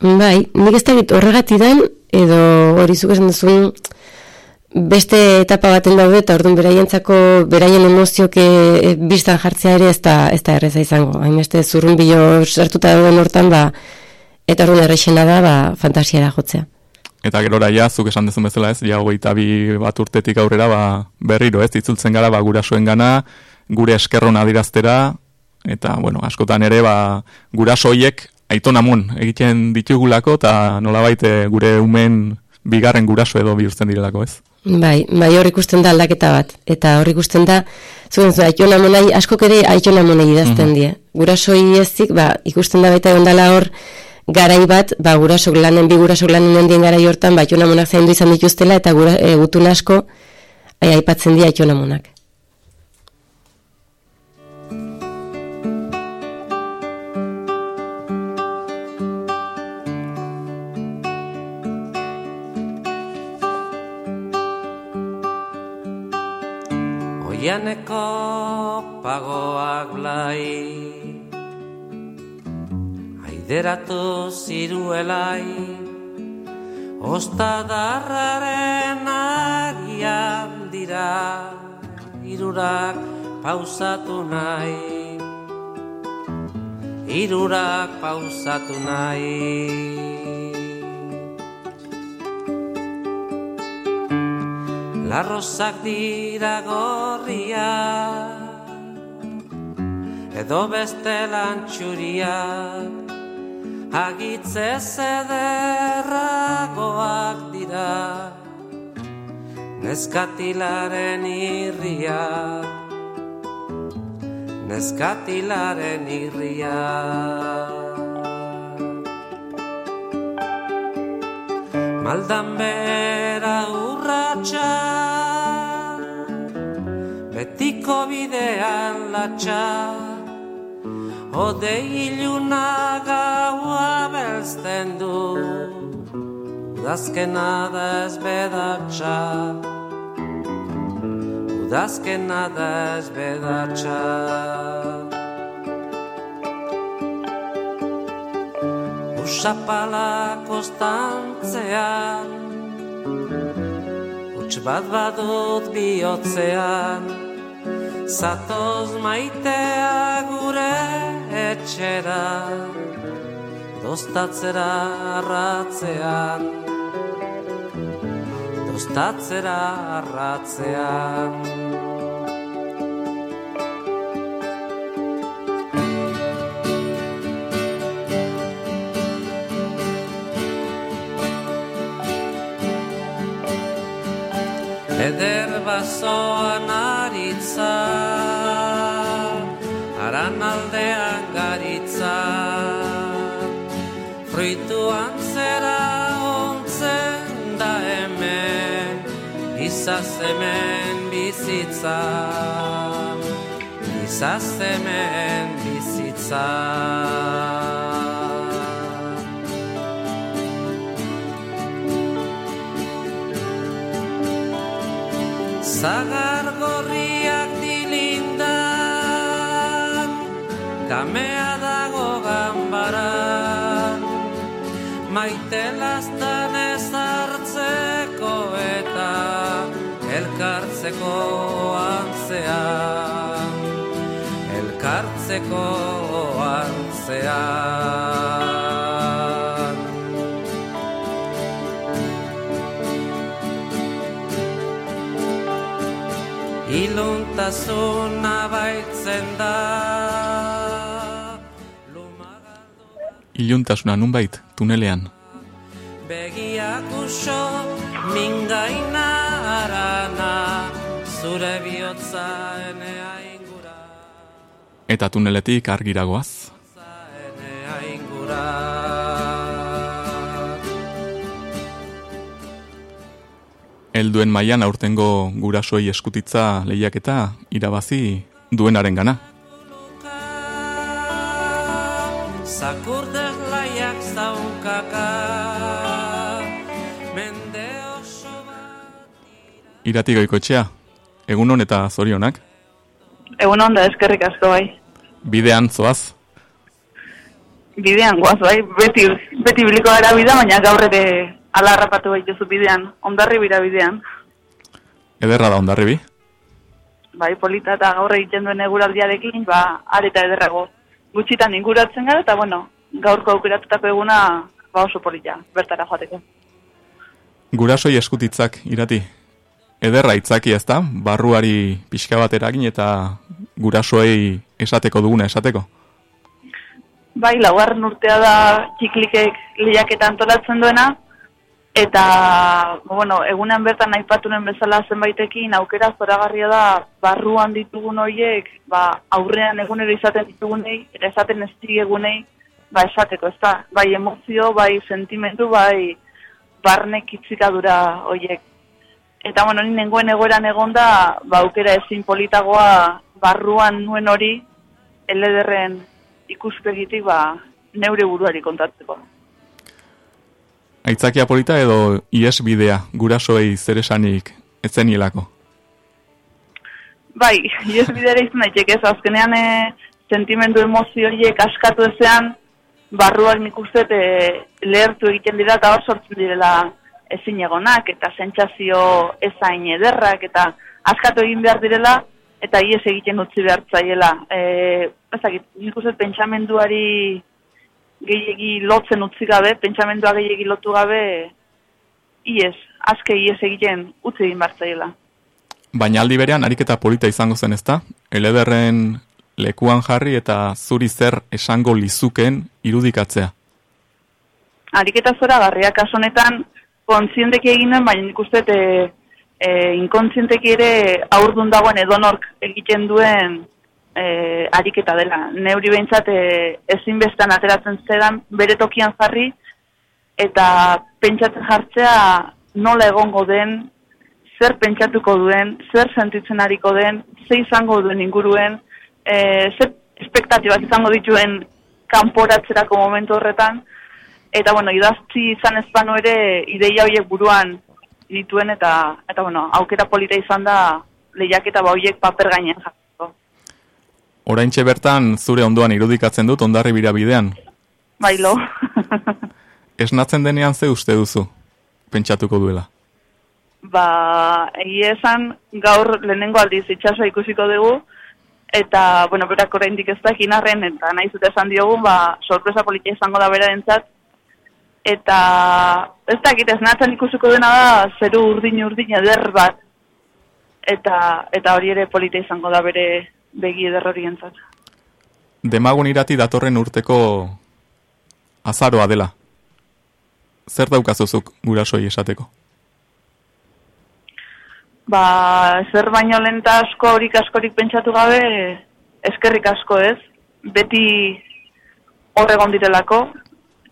Bai, nik ez dakit horregatidan, edo hori zuk esan duzun, beste etapa baten daude eta orduan beraientzako beraien emozioak e, biztan jartzea ere ez da, ez da erreza izango. Hainbeste zurrun bilo sartuta dauden hortan, ba, eta orduan errexena da, ba, fantasiara jotzea. Eta gerora ja, zuk esan dezun bezala ez, ja hogeita bi bat urtetik aurrera, ba, berriro ez, itzultzen gara, ba, gurasoen gana, gure eskerron adiraztera, eta, bueno, askotan ere, ba, gurasoiek aiton amun egiten ditugulako, eta nolabait eh, gure umen bigarren guraso edo bihurtzen direlako, ez? Bai, bai hor ikusten da aldaketa bat. Eta hor ikusten da, zuen zuen, aiton amonai, askok ere aiton amonai idazten die. Gurasoi ezik, ba, ikusten da baita ondala hor, garai bat, ba, gurasok lanen, bi gurasok lanen handien garai hortan, ba, aiton amonak zaindu izan dituztela, eta gura, e, gutun asko, ai, aipatzen die aiton amonak. Oianeko pagoak blai. Aideratu ziruelai Ostadarraren agian dira Irurak pausatu nahi. Irurak pausatu nahi Larrozak dira gorria Edo beste lantxuriak Agitze zederragoak dira Neskatilaren irriak Neskatilaren irriak Maldan bera urratxa Betiko bidean latxa Ode iluna gaua belzten du. Udazkena da ez bedatxa Udazkena da ez bedatxa. Usapala kostantzean Huts bat badut bihotzean Zatoz maitea gure etxera Dostatzera arratzean Dostatzera arratzean Eder bazoan aritza Aran aldean garitza. Fruituan zera ontzen da hemen Izaz hemen bizitza. Izaz hemen bizitza Zagar gorriak dilindan kamea dago ganbaran maite lastan ezartzeko eta elkartzeko antzean elkartzeko antzean Iluntasuna baitzen da Iluntasuna nunbait, tunelean. Begiak uso mingaina arana Zure bihotza enea ingura Eta tuneletik argiragoaz. Helduen mailan aurtengo gurasoi eskutitza lehiaketa irabazi duenaren gana. Zakurdez laiak zaunkaka Mende oso bat Irati goikoetxea, egunon eta zorionak, Egun onda, eskerrik asko bai. bidean zoaz, Bidean guaz bai, beti, beti biliko gara bida, baina gaur ere ala harrapatu baituzu bidean, ondarri bira bidean. ederra da ondarribi. Bai, polita eta gaur egiten duen eguraldiarekin, ba, areta ederrago. Gutxitan inguratzen gara, eta bueno, gaurko aukeratutako eguna, ba oso polita, bertara joateko. Gurasoi eskutitzak, irati, ederra itzaki ez da, barruari pixka bat eragin eta gurasoei esateko duguna esateko. Bai, laugarren urtea da txiklikek lehiaketa antolatzen duena, eta, bueno, egunean bertan aipatunen bezala zenbaitekin aukera zoragarria da barruan ditugun horiek, ba, aurrean egunero izaten ditugunei, eta esaten ez egunei, ba, esateko, ez da, bai emozio, bai sentimendu, bai barne kitzikadura horiek. Eta, bueno, ni nengoen egoeran egonda, ba, aukera ezin politagoa barruan nuen hori, elederren ikuspegitik, ba, neure buruari kontatzeko. Aitzakia polita edo ies bidea gurasoei zer esanik etzenielako. Bai, ies bidera izan daiteke ez, azkenean e, sentimendu emozio horiek askatu ezean, barruak nik uste e, lehertu egiten dira eta hor sortzen direla ezin egonak, eta sentsazio ezain ederrak, eta askatu egin behar direla, eta ies egiten utzi behar zaiela. E, ezakit, nik uste pentsamenduari gehiegi lotzen utzi gabe, pentsamendua gehiegi lotu gabe, ies, aske ies egiten utzi egin behar zaiela. Baina aldi berean ariketa polita izango zen ezta? Elederren lekuan jarri eta zuri zer esango lizuken irudikatzea. ariketa zora garria kasu honetan kontzienteki egin den, baina nik uste e, e, inkontzienteki ere aurdun dagoen edonork egiten duen e, ariketa dela. Neuri behintzat e, ezinbestan ateratzen zedan bere tokian jarri eta pentsatzen jartzea nola egongo den, zer pentsatuko duen, zer sentitzen ariko den, ze izango duen inguruen, e, zer espektatibak izango dituen kanporatzerako momentu horretan, eta bueno, idaztzi izan ezpano ere ideia horiek buruan dituen eta eta bueno, aukera polita izan da lehiaketa ba horiek paper gainean jartzeko. Oraintxe bertan zure ondoan irudikatzen dut ondarri bira bidean. Bailo. [laughs] Esnatzen denean ze uste duzu, pentsatuko duela. ba, egia esan gaur lehenengo aldiz itxasoa ikusiko dugu eta bueno, berak oraindik ez dakin arren eta nahi zute esan diogu, ba, sorpresa politia izango da berarentzat eta ez dakit esnatzen ikusiko dena da zeru urdin urdin eder bat eta eta hori ere polita izango da bere begi eder horientzat. Demagun irati datorren urteko azaroa dela. Zer daukazuzuk gurasoi esateko? Ba, zer baino lenta asko horik askorik pentsatu gabe, eskerrik asko ez, beti horregon direlako,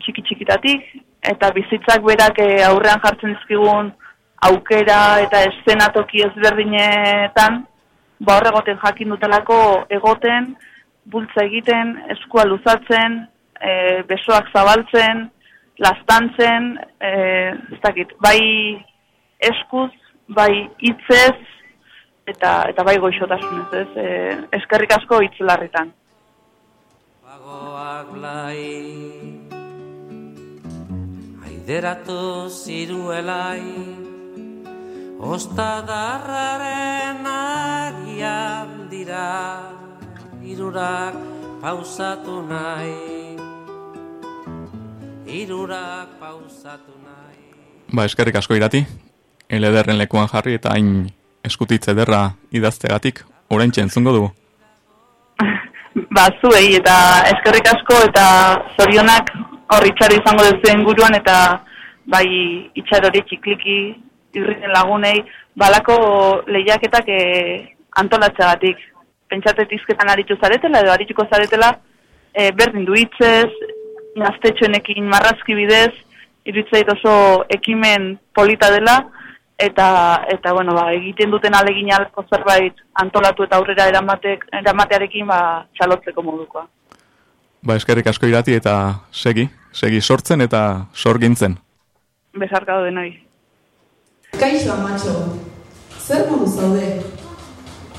txiki txikitatik, eta bizitzak berak eh, aurrean jartzen dizkigun aukera eta eszenatoki ezberdinetan, ba horregoten jakin dutelako egoten, bultza egiten, eskua luzatzen, e, besoak zabaltzen, lastantzen, e, ez dakit, bai eskuz, bai hitzez eta eta bai goixotasunez, ez? E, eskerrik asko hitz larritan. Dagoak blai Aideratu ziruelai Ostadarraren Irurak pausatu nahi Irurak pausatu nahi Ba, eskerrik asko irati, elederren lekuan jarri eta hain eskutitze derra idaztegatik, orain entzungo dugu. [laughs] Ba, zuei eta eskerrik asko eta zorionak hor itxaro izango duzuen guruan eta bai itxarori txikliki irriten lagunei balako lehiaketak e, antolatxagatik. Pentsatet izketan aritu zaretela edo arituko zaretela e, berdin du hitzez, gaztetxoenekin marrazki bidez, iruditzait oso ekimen polita dela, eta, eta bueno, ba, egiten duten alegin alko zerbait antolatu eta aurrera eramatek, eramatearekin ba, txalotzeko modukoa. Ba, eskerrik asko irati eta segi, segi sortzen eta sorgintzen. Besarkado denoi. Kaixo amatxo, zer modu zaude?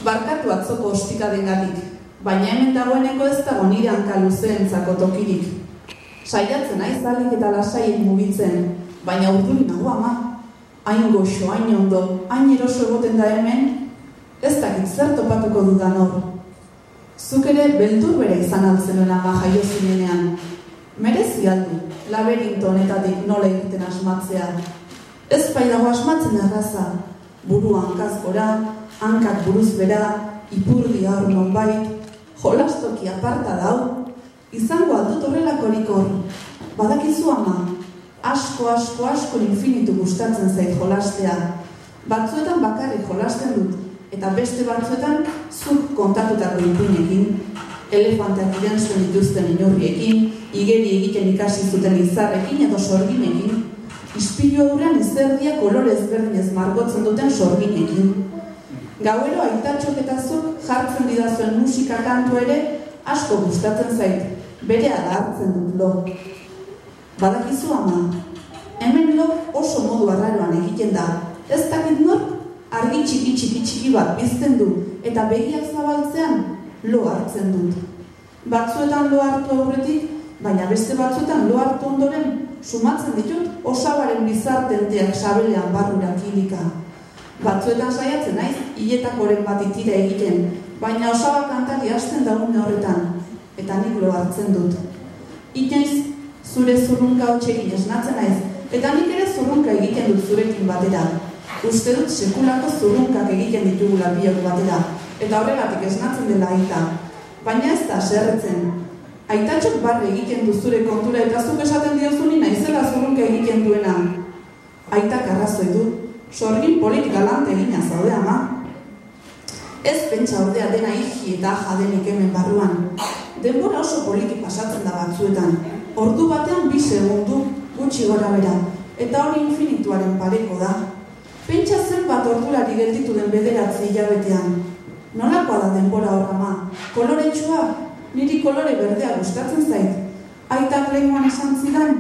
Barkatu atzoko ostika dengatik, baina hemen dagoeneko ez dago nire hanka luzeentzako tokirik. Saiatzen aiz alik eta lasaien mugitzen, baina urduri nago ama. Hain goxo, hain ondo, hain eroso egoten da hemen, ez dakit zer topatuko dudan hor. Zuk ere beldur bere izan altzenuen ama jaio zinenean. Merezi aldu, laberinto honetatik nola egiten asmatzea. Ez bai dago asmatzen erraza, burua hankaz gora, hankak buruz bera, ipurdi hor nonbait, jolastoki aparta dau, izango aldut horrelakorik hor. Badakizu ama, asko, asko, asko infinitu gustatzen zait jolastea. Batzuetan bakarrik jolasten dut, eta beste batzuetan zuk kontatutako ipuinekin, elefanteak irensten dituzten inurriekin, igeri egiten ikasi zuten izarrekin edo sorginekin, ispilu aurrean izerdia kolore ezberdinez margotzen duten sorginekin. Gauero aitatxok eta zuk jartzen didazuen musika kantu ere asko gustatzen zait, bere hartzen dut lo. Badakizu ama, hemen lo oso modu arraroan egiten da. Ez dakit nor, argi txiki txiki txiki bat bizten du, eta begiak zabaltzean lo hartzen dut. Batzuetan lo hartu aurretik, baina beste batzuetan lo hartu ondoren, sumatzen ditut osabaren bizartenteak sabelean barrura kilika. Batzuetan saiatzen naiz, hiletakoren bat itira egiten, baina osaba kantari hasten dagune horretan, eta nik lo hartzen dut. Inoiz, zure zurrunka hotxekin esnatzen naiz, eta nik ere zurrunka egiten dut zurekin batera. Uste dut sekulako zurrunkak egiten ditugula biok batera, eta horregatik esnatzen dela aita. Baina ez da serretzen. Aitatxok barre egiten du zure kontura eta zuk esaten diozuni naizela zurrunka egiten duena. Aitak arrazoi du, sorgin politika lante egina zaude ama. Ez pentsa ordea dena iji eta jadenik hemen barruan. Denbora oso poliki pasatzen da batzuetan. Ordu batean bi segundu, gutxi gora bera, eta hori infinituaren pareko da. Pentsa zenbat ordulari gelditu den bederatzi hilabetean. Nolakoa da denbora horra ma? Koloretsua? Niri kolore berdea gustatzen zait. Aitak lehenguan esan zidan,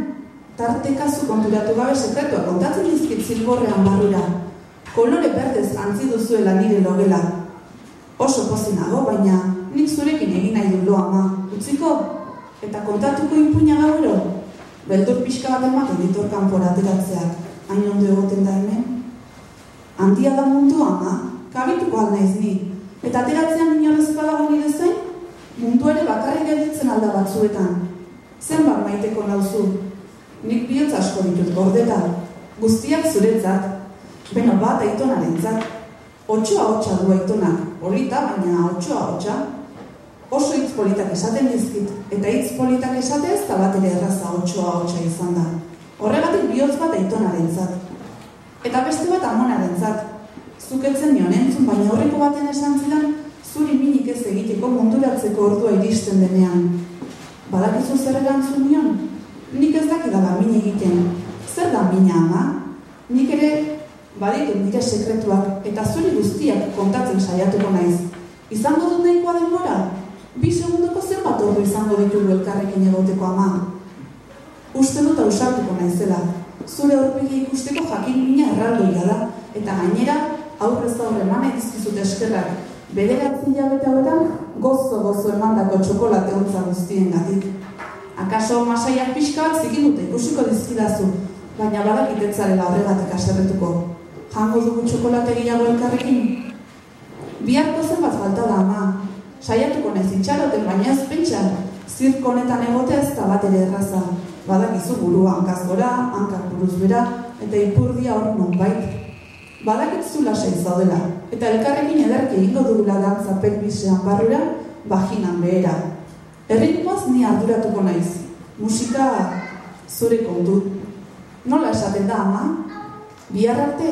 tartekazu konturatu gabe sekretua kontatzen dizkit zilborrean barrura. Kolore berdez antzi duzuela nire logela. Oso pozinago, baina nik zurekin egin nahi du ama. Utziko? Eta kontatuko inpuina gauero? Beldur pixka bat ematen ditor kanpora ateratzeak. Hain ondo egoten da hemen? Handia da mundu ama, kabituko al naiz ni. Eta ateratzean inorez badago nire zain, mundu ere bakarrik gelditzen alda batzuetan. Zenbat maiteko nauzu, nik bihotz asko ditut gordeta, guztiak zuretzat, beno bat aitonaren zat. Otsoa hotxa du aitonak, polita baina otsoa hotxa. Oso hitz politak esaten dizkit, eta hitz politak esate ez da bat ere erraza otsoa hotxa izan da. Horregatik bihotz bat aitonaren zat. Eta beste bat amonaren zat. Zuketzen nion entzun, baina horreko baten esan zidan, zuri minik ez egiteko munduratzeko ordua iristen denean. Badakizu zer erantzun nion? Nik ez dakidala min egiten. Zer da mina ama? Nik ere baditut nire sekretuak eta zuri guztiak kontatzen saiatuko naiz. Izango dut nahikoa denbora? Bi segundoko zenbat ordu izango ditugu elkarrekin egoteko ama? Uste dut ausartuko naizela. Zure aurpegi ikusteko jakin mina erraldoia da, eta gainera aurrez aurre eman dizkizut eskerrak, Bederatzi hilabete hauetan gozo-gozo emandako txokolate ontza guztien Akaso masaiak pixkak zikindute ikusiko dizkidazu, baina badakitetzarela horregatik aserretuko. Jango dugu txokolate gehiago elkarrekin? Biharko zenbat falta da ama. Saiatuko naiz itxaroten baina ez pentsa. Zirko honetan egotea ez da bat ere erraza. Badakizu burua hankaz gora, hankak buruz bera, eta ipurdia hor nonbait. Badakitzu lasai zaudela, eta elkarrekin ederki egingo dugula dantza pelbisean barrura, vaginan behera. Erritmoaz ni arduratuko naiz. Musika zure kontu. Nola esaten da ama? Bihar arte,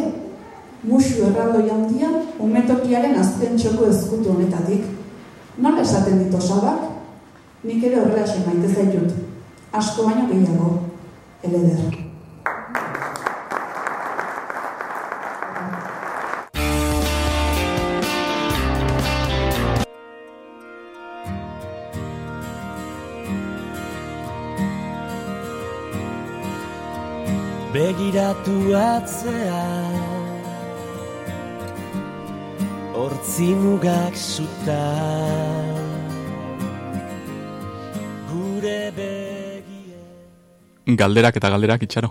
musu erraldo handia umetokiaren azken txoko ezkutu honetatik. Nola esaten dit osabak? Nik ere horrela maite zaitut. Asko baino gehiago. Eleder. Begiratu atzea Hortzi mugak zuta Gure begie Galderak eta galderak itxaro.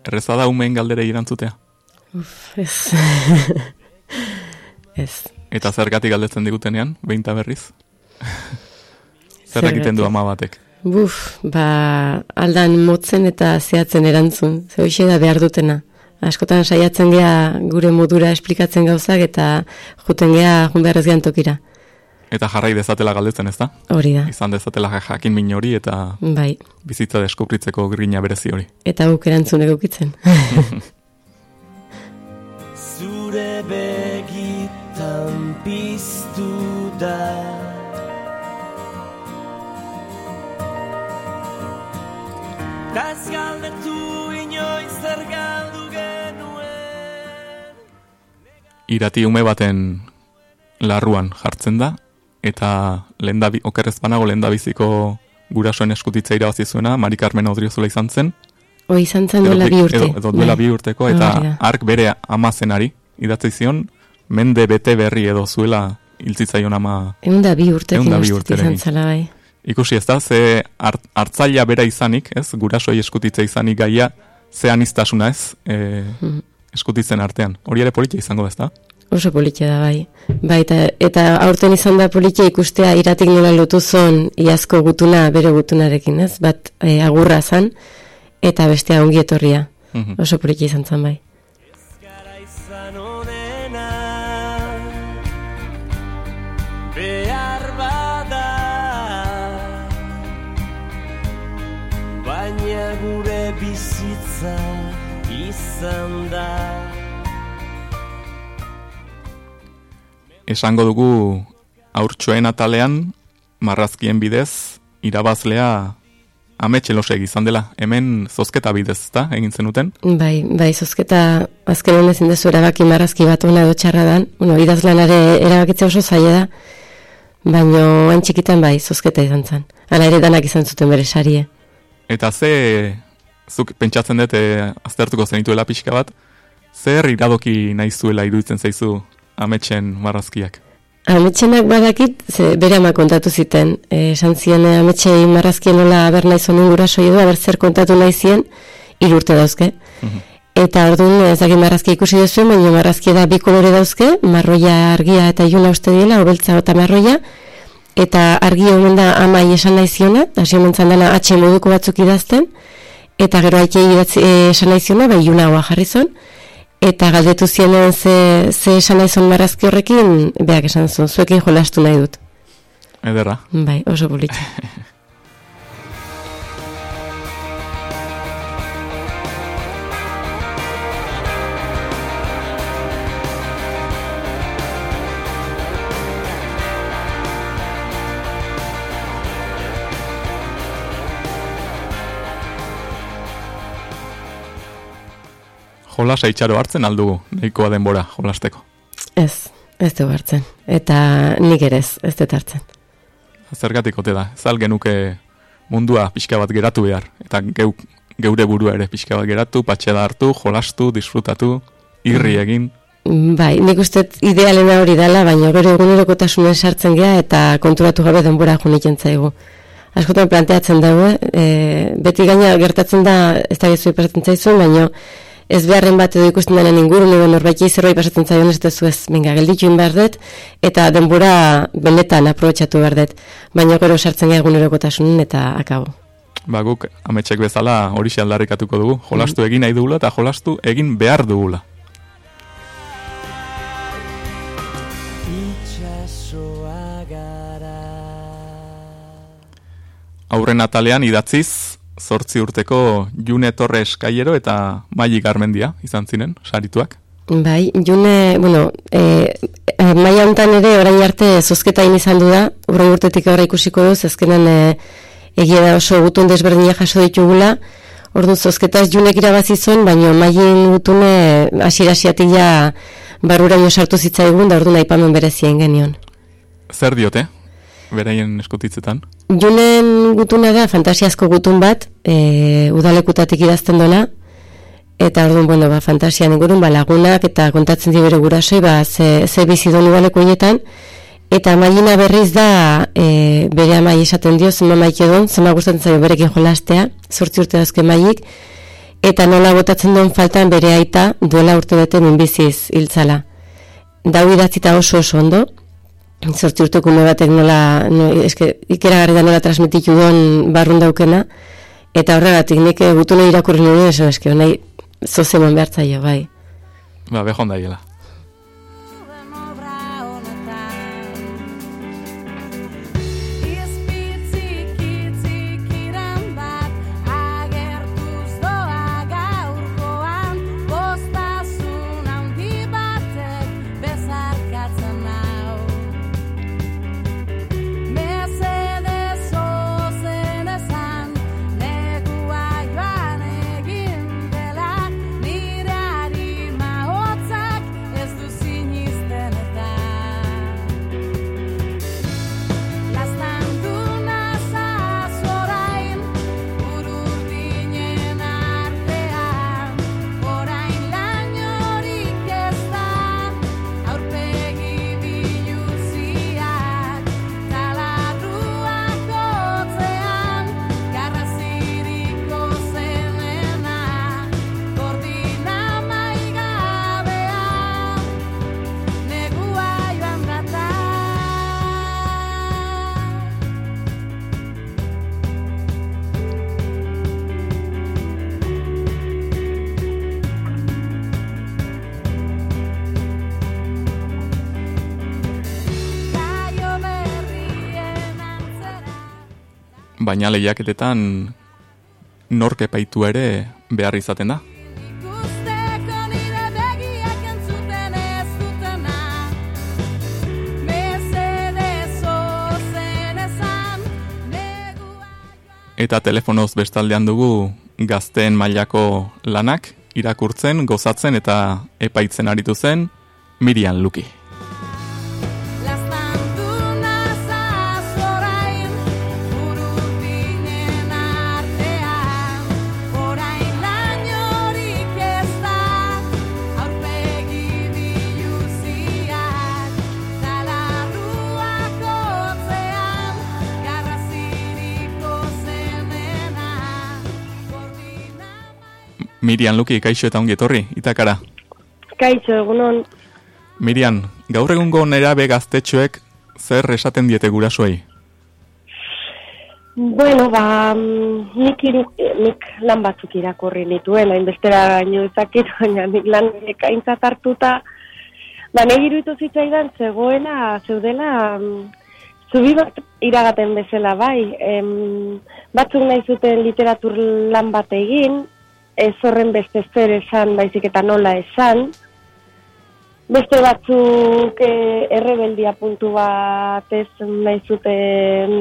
Erreza da umeen galdere irantzutea. Uf, ez. [laughs] ez. Eta zergatik galdetzen digutenean, behin eta berriz. Zer egiten du ama batek. Buf, ba, aldan motzen eta zehatzen erantzun, ze hoxe da behar dutena. Askotan saiatzen gea gure modura esplikatzen gauzak eta juten gea jun beharrez tokira. Eta jarrai dezatela galdetzen ez da? Hori da. Izan dezatela jakin min hori eta Bai, bizitza deskubritzeko grina berezi hori. eta guk erantzun egukitzen. [laughs] Zure begitan piztu da Irati ume baten larruan jartzen da, eta lehendabi, okerrez banago lehendabiziko gurasoen eskutitza irabazi zuena, Mari Carmen Odriozula izan zen. Hoi izan zen duela bi- urte. Edo, edo duela Bai. bi urteko, eta Hori da. ark bere ama zenari, idatzi zion, mende bete berri edo zuela hiltzitzaion ama Egun da bi urtekin Ehun da bi uste izan zela bai. Ikusi ez da, ze hart, hartzaila bera izanik, ez, gurasoi eskutitza izanik gaia, ze anistasuna ez, e, Mhm. Eskutitzen artean. Hori ere politia izango da? Oso politia da bai. Bai, eta, eta aurten izan da politia ikustea iratik nola lotu zon iazko gutuna bere gutunarekin, ez? Bat e, agurra zan, eta bestea ongi etorria. Mhm. Oso politia izan zan bai. Baina gure bizitza izan da Esango dugu aurtsoen atalean, marrazkien bidez, irabazlea ametxe losegi izan dela. Hemen zozketa bidez, ezta, egin zenuten? Bai, bai, zozketa azken honen ezin dezu erabaki marrazki bat ona edo txarra dan. Bueno, idazlanare erabakitzea oso zaila da, baino hain txikitan bai, zozketa izan zen. Hala ere danak izan zuten bere sarie. Eta ze, zuk pentsatzen dut, e, aztertuko zenituela pixka bat, zer iradoki nahi zuela iruditzen zaizu ametxen marrazkiak? Ametxenak badakit, ze bere ama kontatu ziten, e, esan zien e, ametxei marrazkien nola aber nahi zonen guraso edo, aber zer kontatu nahi zien, irurte dauzke. Eta orduan ez dakit marrazki ikusi duzuen, baina marrazki da bi kolore dauzke, marroia argia eta iluna uste diela, obeltza eta marroia, eta argi omen da amai esan nahi ziona, hasi omen dena atxe moduko batzuk idazten, eta gero haikei idatzi e, esan nahi ziona, bai iluna hoa jarri zon, eta galdetu zienen ze, ze esan nahi zon marrazki horrekin, beak esan zuen, zuekin jolastu nahi dut. Ederra. Bai, oso politxe. [laughs] Jolasa itxaro hartzen aldugu, nahikoa denbora jolasteko. Ez, ez dugu hartzen. Eta nik ere ez, ez dut hartzen. Zergatik ote da, ez al genuke mundua pixka bat geratu behar, eta geu, geure burua ere pixka bat geratu, patxeda hartu, jolastu, disfrutatu, irri egin, Bai, nik uste idealena hori dela, baina gero egunerokotasunen sartzen gea eta konturatu gabe denbora junitzen zaigu. Askotan planteatzen dago, e, beti gaina gertatzen da, ez da gizu ipasatzen zaizun, baina ez beharren bat edo ikusten denen inguru, nire norbait zerbait pasatzen zaion ez dezu ez, minga, gelditu behar dut, eta denbora benetan aprobetsatu behar dut, baina gero sartzen gea egunerokotasunen eta akabo. Ba, guk ametxek bezala hori aldarrikatuko dugu. Jolastu egin nahi dugula eta jolastu egin behar dugula. Gara Aurren atalean idatziz, zortzi urteko June Torres Kaiero eta Maili Garmendia izan ziren, sarituak. Bai, june, bueno, e, e, maia hontan ere orain arte zozketa izan du da, urren urtetik aurra ikusiko duz, ezkenen e, egia da oso gutun desberdinak jaso ditugula, ordu zozketa ez junek irabazi zuen, baina maien gutune hasiera-hasiatik ja baruraino sartu zitzaigun, da ordu aipamen berezien genion. Zer diote, beraien eskutitzetan? Junen gutuna da fantasiazko gutun bat, e, udalekutatik idazten dona, eta orduan, bueno, ba, fantasian ingurun, ba, lagunak eta kontatzen di bere gurasoi, ba, ze, ze bizi duen udaleku inetan, eta mailina berriz da e, bere amai esaten dio, zema maik edon, zema gustatzen zaio berekin jolastea, sortzi urte dazke maik, eta nola botatzen duen faltan bere aita duela urte bete minbiziz hiltzala. Dau idatzita oso oso ondo, sortzi urteko ume batek nola, no, eske, ikeragarri da nola transmititu duen barrun daukena, eta horregatik nik gutune irakurri nuen, eso, eske, nahi zozemon behartzaio, bai. Ba, behon daiela. Baina lehiaketetan nork epaitu ere behar izaten da. Eta telefonoz bestaldean dugu gazteen mailako lanak, irakurtzen, gozatzen eta epaitzen aritu zen Miriam Luki. Miriam Luki, kaixo eta ongi etorri, itakara. Kaixo, egunon, Miriam, gaur egungo nerabe gaztetxoek zer esaten diete gurasoei? bueno, ba, mm, nik, iru, nik lan batzuk irakurri nituen, hainbestera gaino ezakit, [laughs] baina nik lan ekaintzat hartuta, ba, nahi iruditu zitzaidan zegoena, zeudela, mm, zubi bat iragaten bezala bai, em, batzuk nahi zuten literatur lan bat egin, ez horren beste zer esan, baizik eta nola esan, Beste batzuk eh, errebeldia puntu bat ez nahi zuten,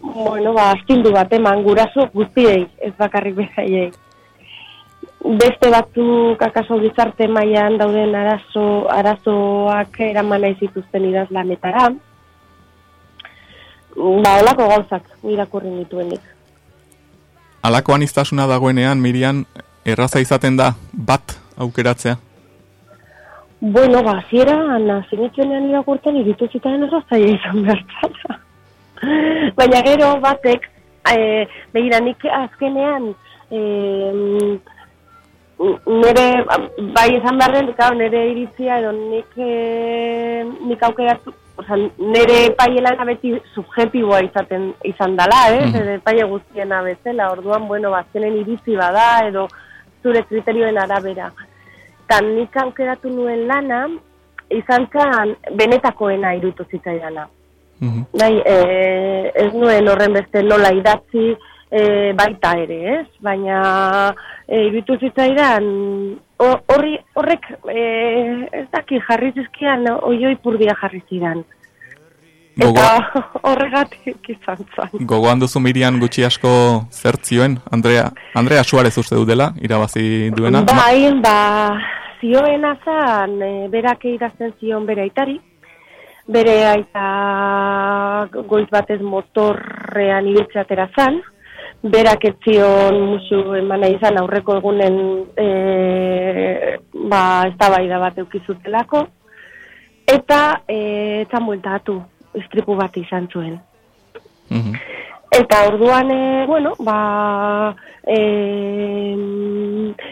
bueno, ba, astindu bat eman guraso guztiei, ez bakarrik beraiei. Beste batzuk akaso gizarte mailan dauden arazo, arazoak eraman nahi zituzten idazlanetara. Ba, holako gauzak irakurri nituenik. Alako aniztasuna dagoenean, Miriam, erraza izaten da bat aukeratzea. Bueno, ba, ziera, nazinitzenean irakurtzen iritu zitaren zaila izan behar zala. [laughs] Baina gero batek, e, begira nik azkenean, e, nire, bai esan behar den, claro, nire iritzia edo nik, e, nik aukeratu, Osa, nire paielana beti subjetiboa izaten izan dala, eh? Mhm. Nire paie guztiena bezala, orduan, bueno, bazkenen iritzi bada, edo zure kriterioen arabera. Eta nik aukeratu nuen lana, izan zen benetakoena irutu zitzaidana. Bai, e, ez nuen horren beste nola idatzi e, baita ere, ez? Baina e, irutu zitzaidan ho- horri, horrek e, ez daki jarri zizkian oioi purdia jarri zidan. Gogoa, Eta horregatik izan zen. gogoan duzu Mirian gutxi asko zertzioen, Andrea, Andrea Suarez uste du dela, irabazi duena. Ma- Bai, ba, zioena zan, e, berak idazten zion bere aitari, bere aita goiz batez motorrean ibiltzea atera zan, berak ez zion musu emana izan aurreko egunen e, ba, eztabaida bat eukizutelako, eta e, etzan bueltatu, istripu bat izan zuen. Mhm. Eta orduan, e, bueno, ba, e,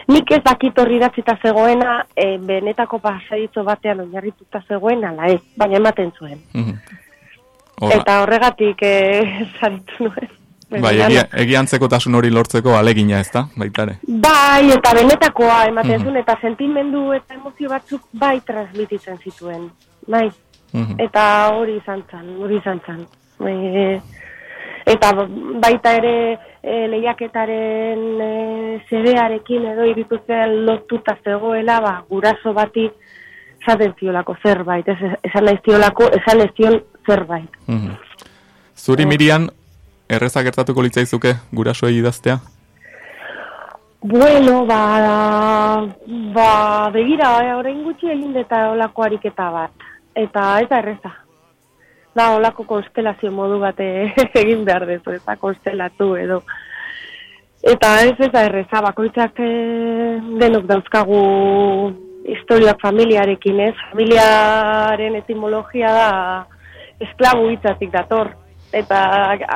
nik ez dakit horri idatzita zegoena, e, benetako pasaitzo batean oinarrituta zegoen, ala ez, baina ematen zuen. Horra. Eta horregatik [laughs] e, zaritu nuen. Bai, egia, egiantzekotasun hori lortzeko alegina ez da, baita ere. Bai, eta benetakoa ematen Mhm. zuen, eta sentimendu eta emozio batzuk bai transmititzen zituen. Bai, Mhm. eta hori izan zen, hori izan zen. E, eta baita ere e, lehiaketaren e, zedearekin edo iritutzen lotuta zegoela, ba, guraso bati zaten ziolako zerbait, ez, esan nahi ziolako, esan ez zion zerbait. Mhm. Zuri Mirian, erreza gertatuko litzaizuke gurasoei idaztea? Bueno, ba, ba, begira, eh, orain gutxi egin eta olako ariketa bat. Eta ez da erreza. Da, olako konstelazio modu bat eh, [laughs] egin behar dezu, eta konstelatu edo. Eta ez ez da erreza, bakoitzak eh, denok dauzkagu historiak familiarekin, ez? Familiaren etimologia da esklabu hitzatik dator. Eta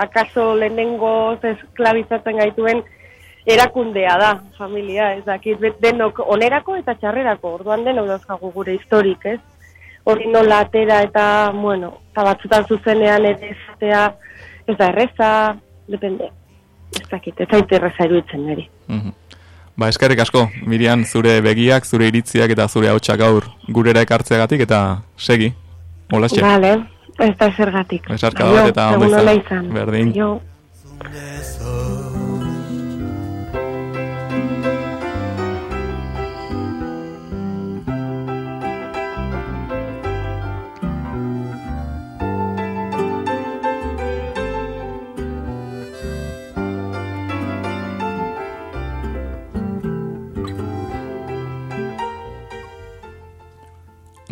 akaso lehenengo esklabizatzen gaituen erakundea da, familia, ez dakit, denok onerako eta txarrerako, orduan denok dauzkagu gure historik, ez? Hori nola atera eta, bueno, eta batzutan zuzenean ere esatea, ez da erreza, depende, ez dakit, ez zaite erreza iruditzen niri. Mhm. Ba, eskerrik asko, Mirian, zure begiak, zure iritziak eta zure hautsak gaur gurera ekartzeagatik eta segi. Olaxe. Vale, ez da esergatik. Besarka Aio, bat eta ondo izan. Berdin. Aio.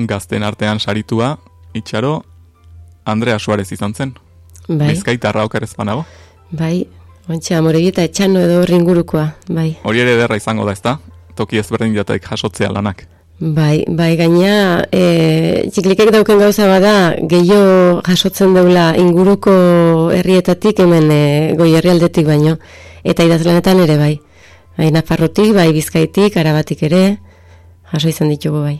Gazten artean saritua, itxaro, Andrea Suarez izan zen. Bai. Bizkaitarra okerrez banago. Bai, ontsa, amoregi eta etxano edo horri ingurukoa, bai. Hori ere ederra izango da, ezta? Toki ezberdinetaik jasotzea lanak. Bai, bai, gaina, e, txiklikek dauken gauza bada, gehiago jasotzen deula inguruko herrietatik hemen e, goi herrialdetik baino, eta idazlanetan ere bai. Bai, Nafarrotik, bai, Bizkaitik, Arabatik ere, jaso izan ditugu bai.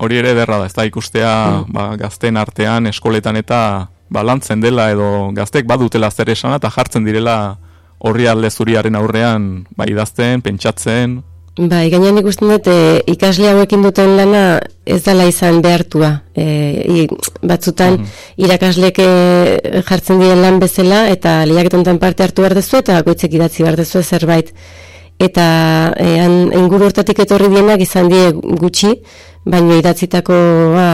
Hori ere ederra da, ezta ikustea ba, gazten artean, eskoletan eta ba, lantzen dela edo gaztek badutela zer esana eta jartzen direla horri alde zuriaren aurrean ba, idazten, pentsatzen, Bai, gainean ikusten dut, e, ikasle hauekin duten lana ez dela izan behartua. E, i, batzutan irakaslek e, jartzen diren lan bezala eta lehiaketontan parte hartu behar dezu eta goitzek idatzi behar dezu zerbait. Eta e, han, inguru hortatik etorri dienak izan die gutxi, baina idatzitako ba,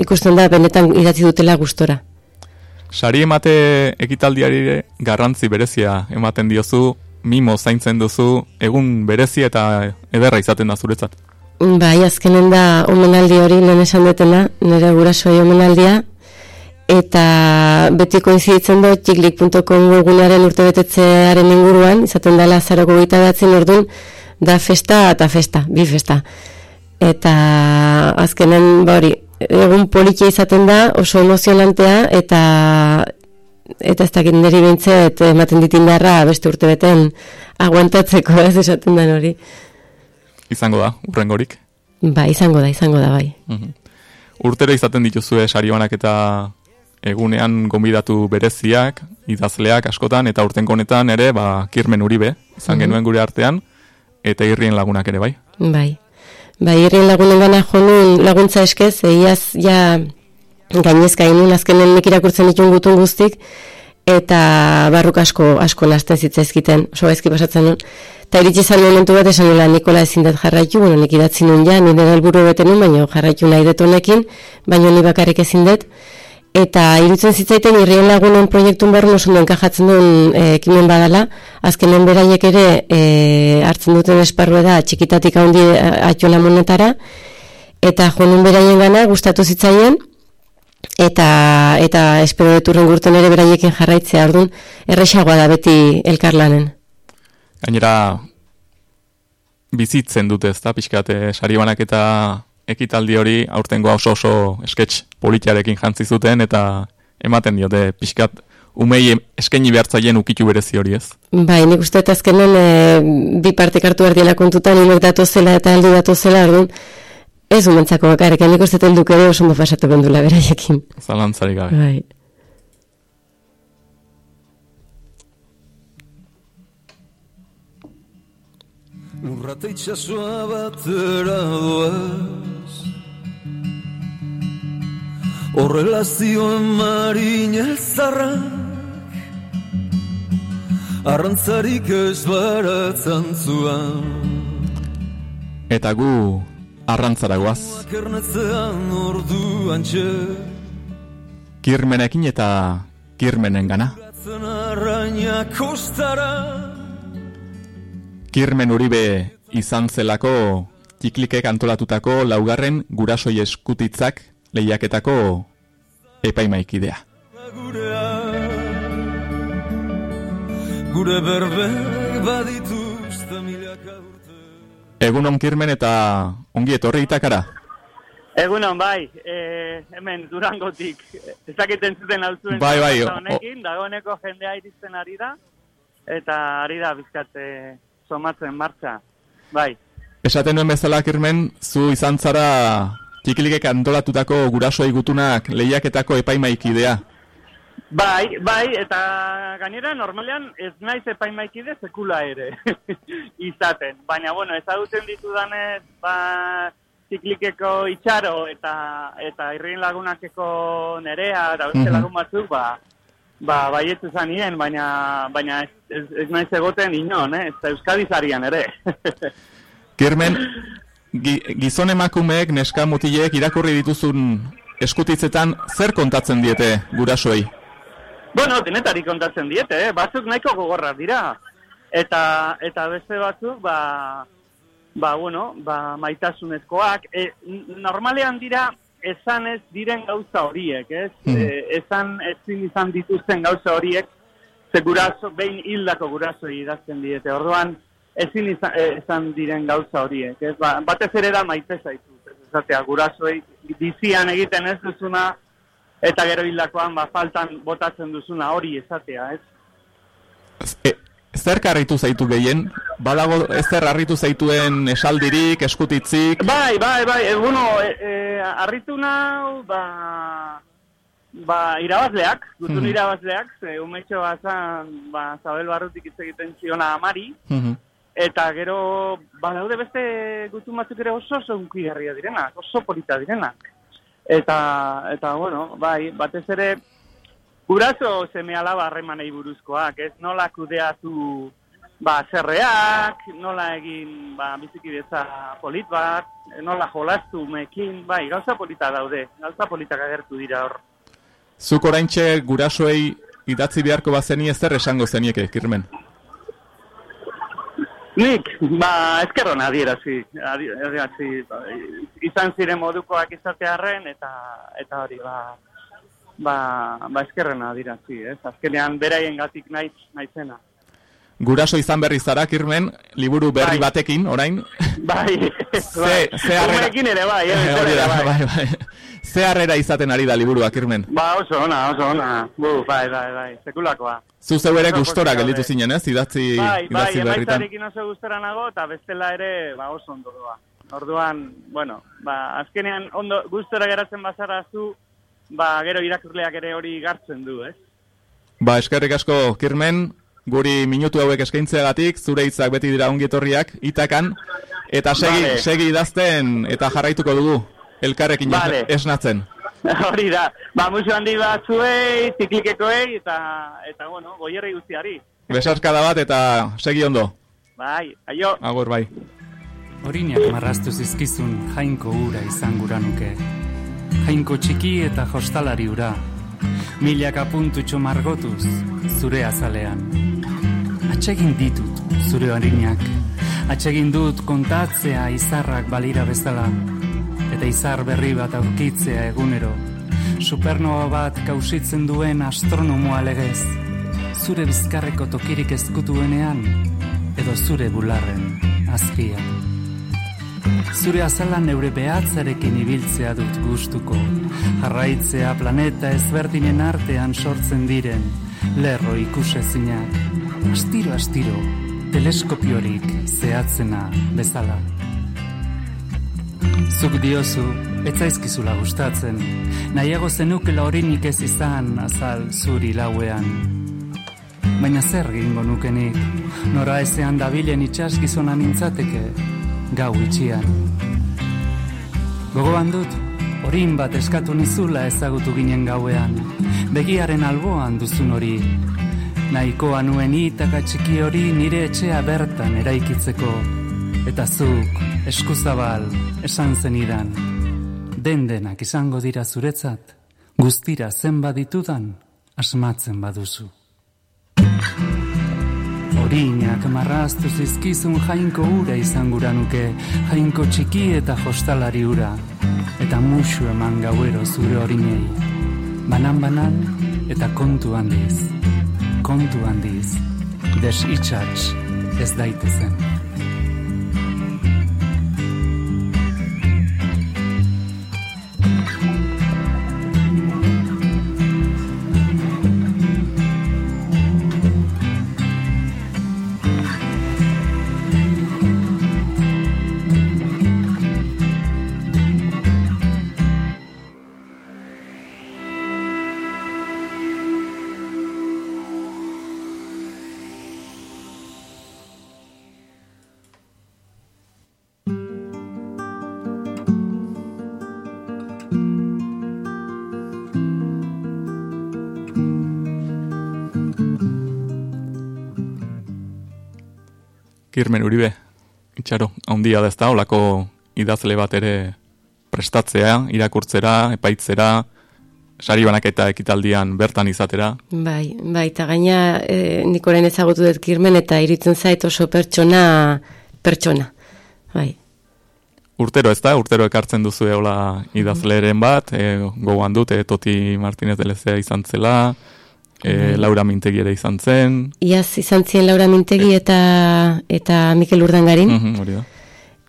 ikusten da benetan idatzi dutela gustora. Sari emate ekitaldiari garrantzi berezia ematen diozu, mimo zaintzen duzu, egun berezia eta ederra izaten da zuretzat. Bai, azkenen da omenaldi hori lehen esan dutena, nire gurasoei omenaldia, eta beti koinziditzen dut txiklik.com webgunearen urtebetetzearen inguruan, izaten dela zaroko gita behatzen orduan, da festa eta festa, bi festa. Eta azkenen ba hori egun politia izaten da oso emozionantea eta eta ez dakit niri behintzet ematen dit indarra beste urte beten aguantatzeko ez esaten den hori. Izango da, urrengorik. Ba, izango da, izango da, bai. Mhm. Urtero izaten dituzue sarionak eta egunean gonbidatu bereziak, idazleak askotan, eta urtenko honetan ere, ba, kirmen uribe, izan Mhm. genuen gure artean, eta irrien lagunak ere, bai. Bai. Bai, irrien lagunen gana jo nun laguntza eskez, eiaz ja gainezka inun azkenen nik irakurtzen ditun gutun guztik, eta barruk asko asko lasten zitzaizkiten, oso gaizki pasatzen nun. Eta iritsi izan momentu bat esan nula Nikola ezin dut jarraitu, bueno, nik idatzi nun ja, nire helburu bete nun, baina jarraitu nahi dut honekin, baina ni bakarrik ezin dut. Eta irutzen zitzaiten irrien lagunen proiektun barrun oso enkajatzen duen e, ekimen badala, azkenen beraiek ere e, hartzen duten esparrua da txikitatik handi atxola monetara, eta jonun beraien gana gustatu zitzaien, eta eta espero dut urren gurten ere beraiekin jarraitzea, orduan erresagoa da beti elkarlanen. Gainera, bizitzen dute ez da, pixkat, eh, saribanak eta ekitaldi hori aurtengoa oso oso sketch politiarekin jantzi zuten eta ematen diote pixkat umei eskaini behartzaien ukitu berezi hori ez. Bai, nik uste eta azkenen e, bi parte hartu behar diela kontutan, inok datozela eta heldu datozela, orduan, ez umentzako bakarrik, nik uste helduk ere oso ondo pasatu bendula beraiekin. Zalantzarik gabe. Bai. Lurrata itxasua batera doaz. Horrela zioen marin elzarrak Arrantzarik ez baratzan zuan. Eta gu orduan txe. Kirmenekin eta kirmenen gana. Arraina kostara Kirmen Uribe izan zelako txiklikek antolatutako laugarren gurasoi eskutitzak lehiaketako epaimaikidea. Gure urte Egunon Kirmen eta ongi etorri itakara. Egunon, bai, e, hemen Durangotik, ezaketen zuten altzuen Bai, bai, honekin, dagoeneko jendea iristen ari da, eta ari da bizkate somatzen martxa, bai. Esaten nuen bezala Kirmen, zu izan zara txiklikek antolatutako gurasoi gutunak lehiaketako epaimaikidea. Bai, bai, eta gainera normalean ez naiz epaimaikide sekula ere [laughs] izaten. Baina, bueno, ezagutzen ditudanez, ba, ziklikeko itxaro eta eta irrin lagunakeko nerea eta beste Mhm. lagun batzuk, ba, ba, baietzu zanien, baina, baina ez, ez, ez naiz egoten inon, eh? eta Euskadi zarian ere. [laughs] Kirmen, gi, gizon emakumeek neska mutilek irakurri dituzun eskutitzetan zer kontatzen diete gurasoei? Bueno, denetari kontatzen diete, eh? batzuk nahiko gogorrak dira. Eta, eta beste batzuk, ba, ba, bueno, ba, maitasunezkoak. E, normalean dira, esan ez diren gauza horiek, ez? Hmm. E, esan ezin izan dituzten gauza horiek, ze guraso, behin hildako gurasoi idazten diete. Orduan, ezin izan, e, esan diren gauza horiek, ez? Ba, batez ere da maite zaitu, ez esatea, gurasoei bizian egiten ez duzuna, eta gero hildakoan ba, faltan botatzen duzuna hori esatea, ez? E, zer karritu zaitu gehien? Badago ez zer harritu zaituen esaldirik, eskutitzik? Bai, bai, bai, e, bueno, e, e, arritu nau, ba, ba, irabazleak, gutun Mhm. irabazleak, ze umetxo bazan, ba, Zabel Barrutik hitz egiten ziona amari, Mhm. eta gero, ba, daude beste gutun batzuk ere oso oso unkigarria direnak, oso polita direnak. Eta, eta, bueno, bai, batez ere, guraso seme alaba harremanei buruzkoak, ez nola kudeatu ba, zerreak, nola egin ba, bizikidetza polit bat, nola jolastu umeekin, bai, gauza polita daude, gauza politak agertu dira hor. Zuk oraintxe gurasoei idatzi beharko bazeni ez zer esango zenieke, Kirmen? Nik, ba, eskerron adierazi, adi- adierazi, ba, izan ziren modukoak izatearren, eta, eta hori, ba, ba, ba eskerren adierazi, ez? Azkenean beraien gatik naiz, naizena. Guraso izan berri zara, Kirmen, liburu berri batekin, orain. Bai, [laughs] Ze, ze harrera... Ere bai, eh, [laughs] hori da, bai. bai, bai. Ze harrera izaten ari da liburua, Kirmen. Ba, oso ona, oso ona. Bu, bai, bai, bai, sekulakoa. Zu zeu ere gustora gelditu zinen, ez? Idatzi, Bai, bai, idatzi berritan. emaitzarekin oso gustora nago, eta bestela ere, ba, oso ondo doa. Orduan, bueno, ba, azkenean ondo gustora geratzen bazara zu, ba, gero irakurleak ere hori gartzen du, ez? Ba, eskerrik asko, Kirmen, guri minutu hauek eskaintzeagatik, zure hitzak beti dira ongietorriak, itakan, eta segi, Vale. segi idazten eta jarraituko dugu, elkarrekin Vale. esnatzen. [laughs] hori da. Ba, musu handi batzuei, ziklikekoei, eta, eta bueno, goierri guztiari. Besarkada bat eta segi ondo. Bai, aio. Agur bai. Horinak marraztu zizkizun jainko ura izan gura nuke. Jainko txiki eta jostalari ura. Milaka puntutxo margotuz, zure azalean. Atsegin ditut, zure horinak. Atsegin dut kontatzea izarrak balira bezala. Eta izar berri bat aurkitzea egunero. Supernova bat kausitzen duen astronomoa legez. Zure bizkarreko tokirik ezkutuenean, edo zure bularren azpian. Zure azala neure behatzarekin ibiltzea dut gustuko. Jarraitzea planeta ezberdinen artean sortzen diren lerro ikusezinak. Astiro astiro, teleskopiorik zehatzena bezala. Zuk diozu, ez zaizkizula gustatzen, nahiago zenukela horinik ez izan azal zuri lauean. Baina zer gingo nukenik, nora ezean dabilen itxasgizona nintzateke, gau itxian. Gogoan dut, orin bat eskatu nizula ezagutu ginen gauean, begiaren alboan duzun hori. Nahikoa nuen itaka txiki hori nire etxea bertan eraikitzeko, eta zuk, eskuzabal, esan zenidan. Den denak izango dira zuretzat, guztira zenbat ditudan, asmatzen baduzu. Horinak marraztu zizkizun jainko ura izan gura nuke, jainko txiki eta jostalari ura, eta musu eman gauero zure horinei. Banan-banan eta kontu handiz, kontu handiz, des itxats ez daitezen. Kirmen Uribe, itxaro, handia da ez da, olako idazle bat ere prestatzea, irakurtzera, epaitzera, sari banaketa ekitaldian bertan izatera. Bai, bai, eta gaina e, nik orain ezagutu dut kirmen eta iritzen zait oso pertsona, pertsona. Bai, Urtero ez da, urtero ekartzen duzu eola idazleren bat, e, gogoan dut, e, Toti Martinez de Lezea izan zela, e, Mhm. Laura Mintegi ere izan zen. iaz izan zien Laura Mintegi eta eta Mikel Urdangarin. Mhm, hori da.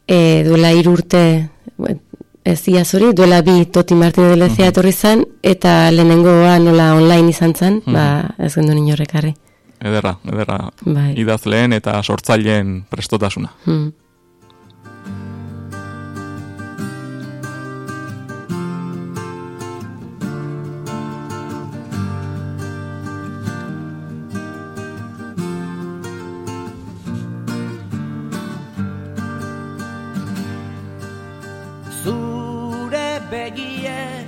e, duela hiru urte, buen, ez iaz hori, duela bi Toti Martin de Lezea etorri zen, eta lehenengoa nola online izan zen, ba, ez gendu inorrekarri. Ederra, ederra. Bai. Idazleen eta sortzaileen prestotasuna. Hmm. Begie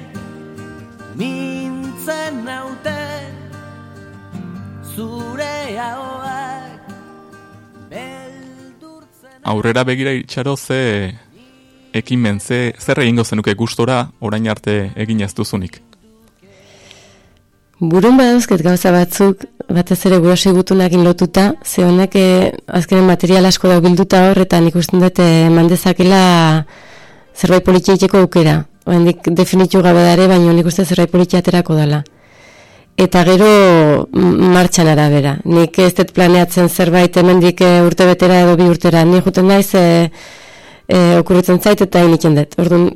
mintzen naute Zure ahoak beldurtzen Aurrera begira itxaro ze ekimen, ze, zer egingo zenuke gustora orain arte egin ez duzunik. Burun badauzket gauza batzuk, batez ere guraso gutunakin lotuta, ze honek eh, azkenen material asko da bilduta hor, eta nik usten dut eh, eman dezakela zerbait politia itxeko aukera. Oraindik definitu gabe dare, baina nik uste zerbait politia aterako dela. eta gero martxan arabera. Nik ez dut planeatzen zerbait hemendik eh, urte betera edo bi urtera. Ni juten naiz e, e, okurritzen zait eta initzen dut. Orduan,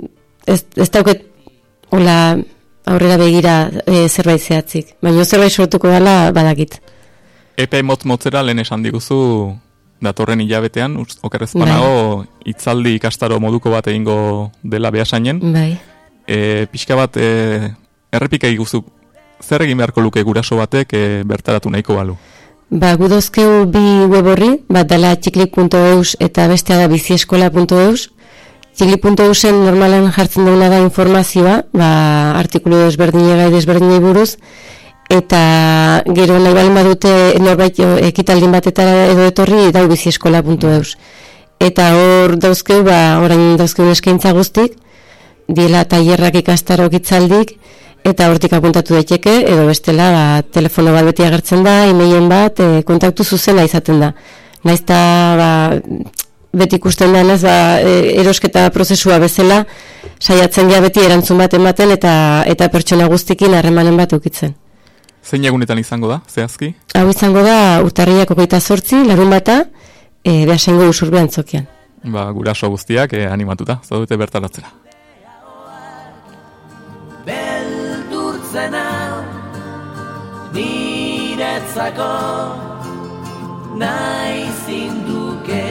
ez, ez dauket hola aurrera begira e, zerbait zehatzik. Baina zerbait sortuko dela badakit. Epe motz motzera lehen esan diguzu datorren hilabetean, okerrez banago, itzaldi ikastaro moduko bat egingo dela behasainen. Bai. E, pixka bat, e, errepika iguzu, zer egin beharko luke guraso batek e, bertaratu nahiko balu? Ba, gudozkeu bi web horri, bat dela txiklik.eus eta bestea da bizieskola.eus. Txiklik.eusen normalan jartzen duguna da informazioa, ba, artikulu desberdinei gai desberdinei buruz, eta gero nahi baldin badute norbait jo, ekitaldin batetara edo etorri dau bizieskola.eus. Eta hor dauzkeu, ba, orain dauzkeu eskaintza guztik, diela tailerrak ikastarok hitzaldik eta hortik apuntatu daiteke edo bestela ba, telefono bat beti agertzen da, emailen bat, e, kontaktu zuzena izaten da. Naizta ba, beti ikusten denez ba, e, erosketa prozesua bezala saiatzen ja beti erantzun bat ematen eta eta pertsona guztikin harremanen bat ukitzen. Zein egunetan izango da, zehazki? Hau izango da urtarriak hogeita sortzi, larun bata, e, behasengo usurbean zokian. Ba, guraso guztiak e, animatuta, zaudete bertaratzera. Beldurtzena Niretzako Nahi zinduke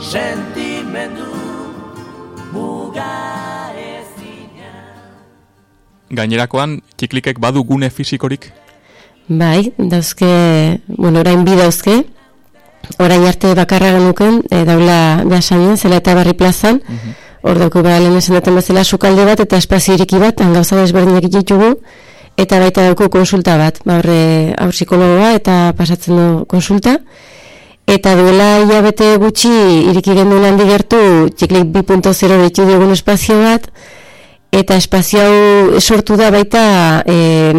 Sentimendu Muga ezina Gainerakoan, txiklikek badu gune fisikorik? Bai, dauzke, bueno, orain bi dauzke, orain arte bakarra genuken, e, daula behasainen, zela eta barri plazan, hor dauko ba, lehen esan duten bezala sukalde bat, eta espazio iriki bat, gauza desberdinak ditugu, eta baita dauko konsulta bat, ba, horre, aur psikologoa, eta pasatzen du konsulta, eta duela hilabete gutxi iriki genuen handi gertu, txiklik 2.0 ditu diogun espazio bat, eta espazio hau sortu da baita e,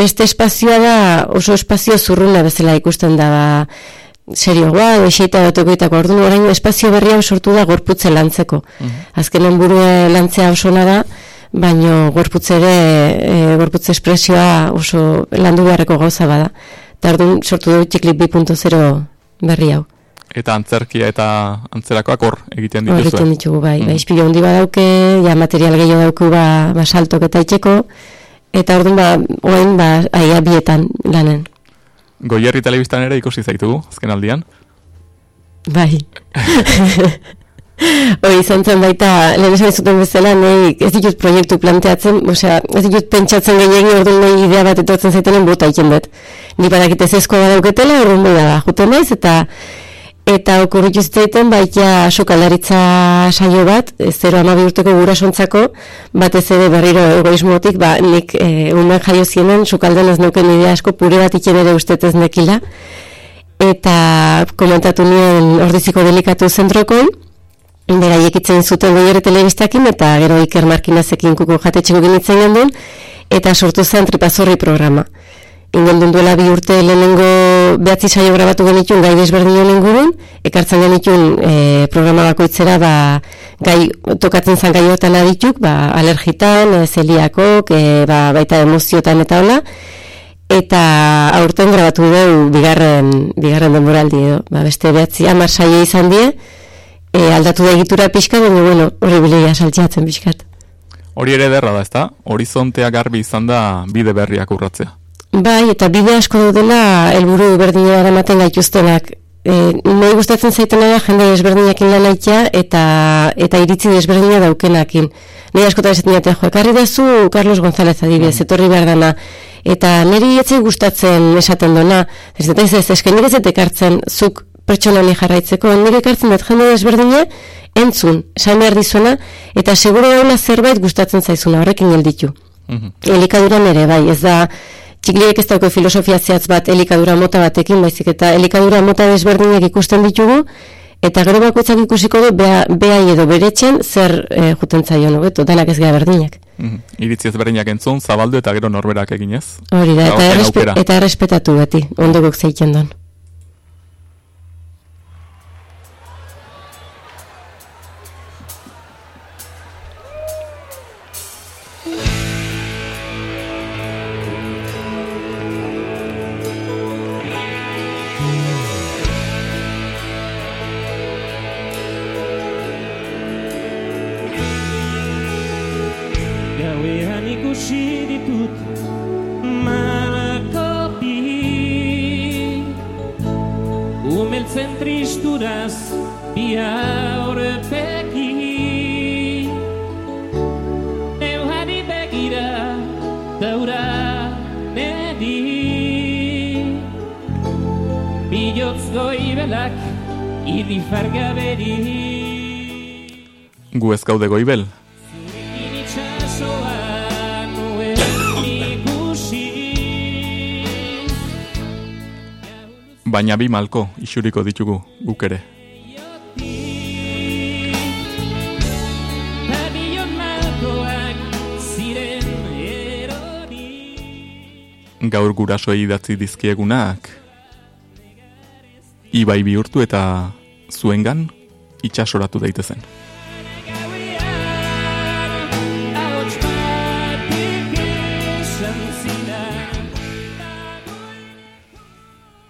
beste espazioa da oso espazio zurruna bezala ikusten da ba, serioa edo eseita datokoetako orduan orain espazio berri hau sortu da gorputze lantzeko. Azkenen burue lantzea oso da baino gorputze ere e, gorputze espresioa oso landu beharreko gauza bada. Eta orduan sortu du txiklik 2.0 berri hau Eta antzerkia eta antzerakoak hor egiten Hor dituzue. egiten ditugu, bai. Mm. Ba, ispilu handi badauke, ja material gehiago dauku, ba, ba saltok eta itxeko, eta orduan, ba, oen, ba, aia bietan lanen. Goierri telebistan ere ikusi zaitugu, azken aldian. Bai. [laughs] Hoi, izan zen baita, lehen esan zuten bezala, nahi, ez ditut proiektu planteatzen, osea, ez ditut pentsatzen gehiagin orduan nahi idea bat etortzen zaitenen bota egiten dut. Ni badakit ez ezkoa badauketela, orduan da, juten naiz, eta eta okurritu zitzaiten baita sokaldaritza saio bat, ez zero amabi urteko gurasontzako, batez ere berriro egoismotik, ba, nik e, umen jaio zienen, sukalden ez neuken idea asko pure bat iken ere ustetez nekila, eta komentatu nien ordiziko delikatu zentrokon, beraiek itzen zuten goiere telebistakin, eta gero Iker Markinazekin kuku jatetxeko ginitzen gendun, eta sortu zen tripazorri programa. Ingendun duela bi urte lehenengo behatzi saio grabatu genitun gai desberdinen ingurun, ekartzen genitun e, programa bakoitzera ba, gai, tokatzen zan gaiotan adituk, ba, alergitan, e, zeliakok, e, ba, baita emoziotan eta hola, eta aurten grabatu dugu bigarren, bigarren denboraldi edo, ba, beste behatzi amar saio izan die, e, aldatu da egitura pixka, baina bueno, hori bilegia saltziatzen pixkat. Hori ere derra da, ezta? Horizontea garbi izan da bide berriak urratzea. Bai, eta bide asko daudela helburu berdina eramaten gaituztenak. E, nahi gustatzen zaitena da jende desberdinekin lan aitea eta, eta iritzi desberdina daukenakin. Nahi askotan esaten jaten, jo, ekarri dazu Carlos González adibidez, etorri behar dana. Eta niri etzi gustatzen esaten dona. Ez dut ez, ez, esken ez ekartzen zuk pertsona honi jarraitzeko, nire ekartzen dut jende desberdine, entzun, esan behar dizuena, eta seguro daula zerbait gustatzen zaizuna, horrekin gelditu. Elikaduran ere, bai, ez da, txikliek ez dauko filosofia zehatz bat elikadura mota batekin, baizik eta elikadura mota desberdinak ikusten ditugu, eta gero bakoitzak ikusiko du bea, behai edo beretzen zer e, juten zaio hobeto, danak ez gara berdinak. Mhm. Iritzi ezberdinak entzun, zabaldu eta gero norberak eginez. Hori da, eta, errespe, eta errespetatu beti, ondokok zeiten don. Irifargaberi Gu ez gaude goibel, baina bi malko isuriko ditugu guk ere. Gaur gurasoei idatzi dizkiegunak, ibai bihurtu eta zuengan itxasoratu daitezen.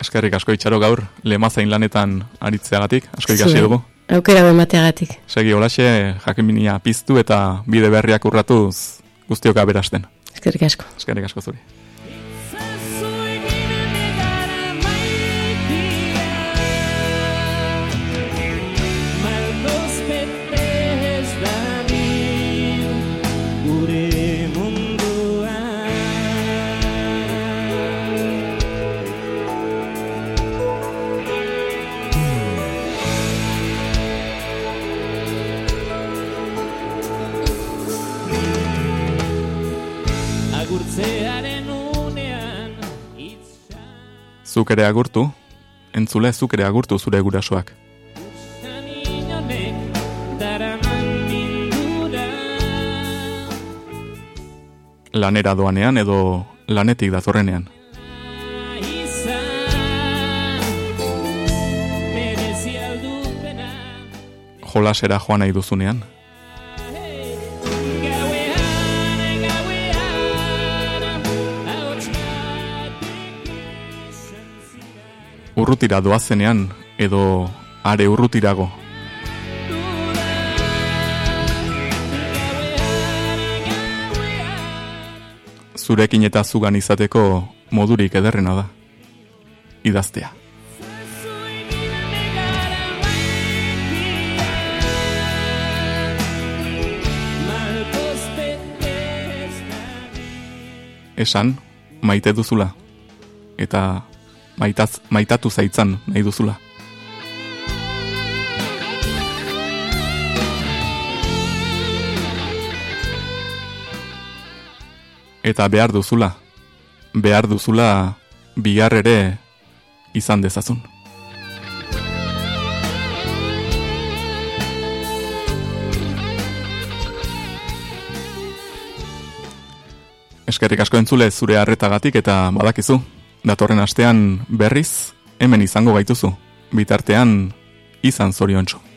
Eskerrik asko itxaro gaur, lemazain lanetan aritzeagatik, asko ikasi dugu. Aukera bemateagatik. Segi olaxe, jakiminia piztu eta bide berriak urratuz guztiok aberasten. Eskerrik asko. Eskerrik asko zuri. Zuk ere agurtu, entzule zuk ere agurtu zure gurasoak. Lanera doanean edo lanetik datorrenean. Jolasera joan nahi duzunean. Urrutira doazenean edo are urrutirago. Zurekin eta zugan izateko modurik ederrena da. Idaztea. Esan, maite duzula. Eta maitaz, maitatu zaitzan nahi duzula. Eta behar duzula. Behar duzula bihar ere izan dezazun. Eskerrik asko entzule zure harretagatik eta badakizu. Datorren astean berriz hemen izango gaituzu. Bitartean izan zoriontsu.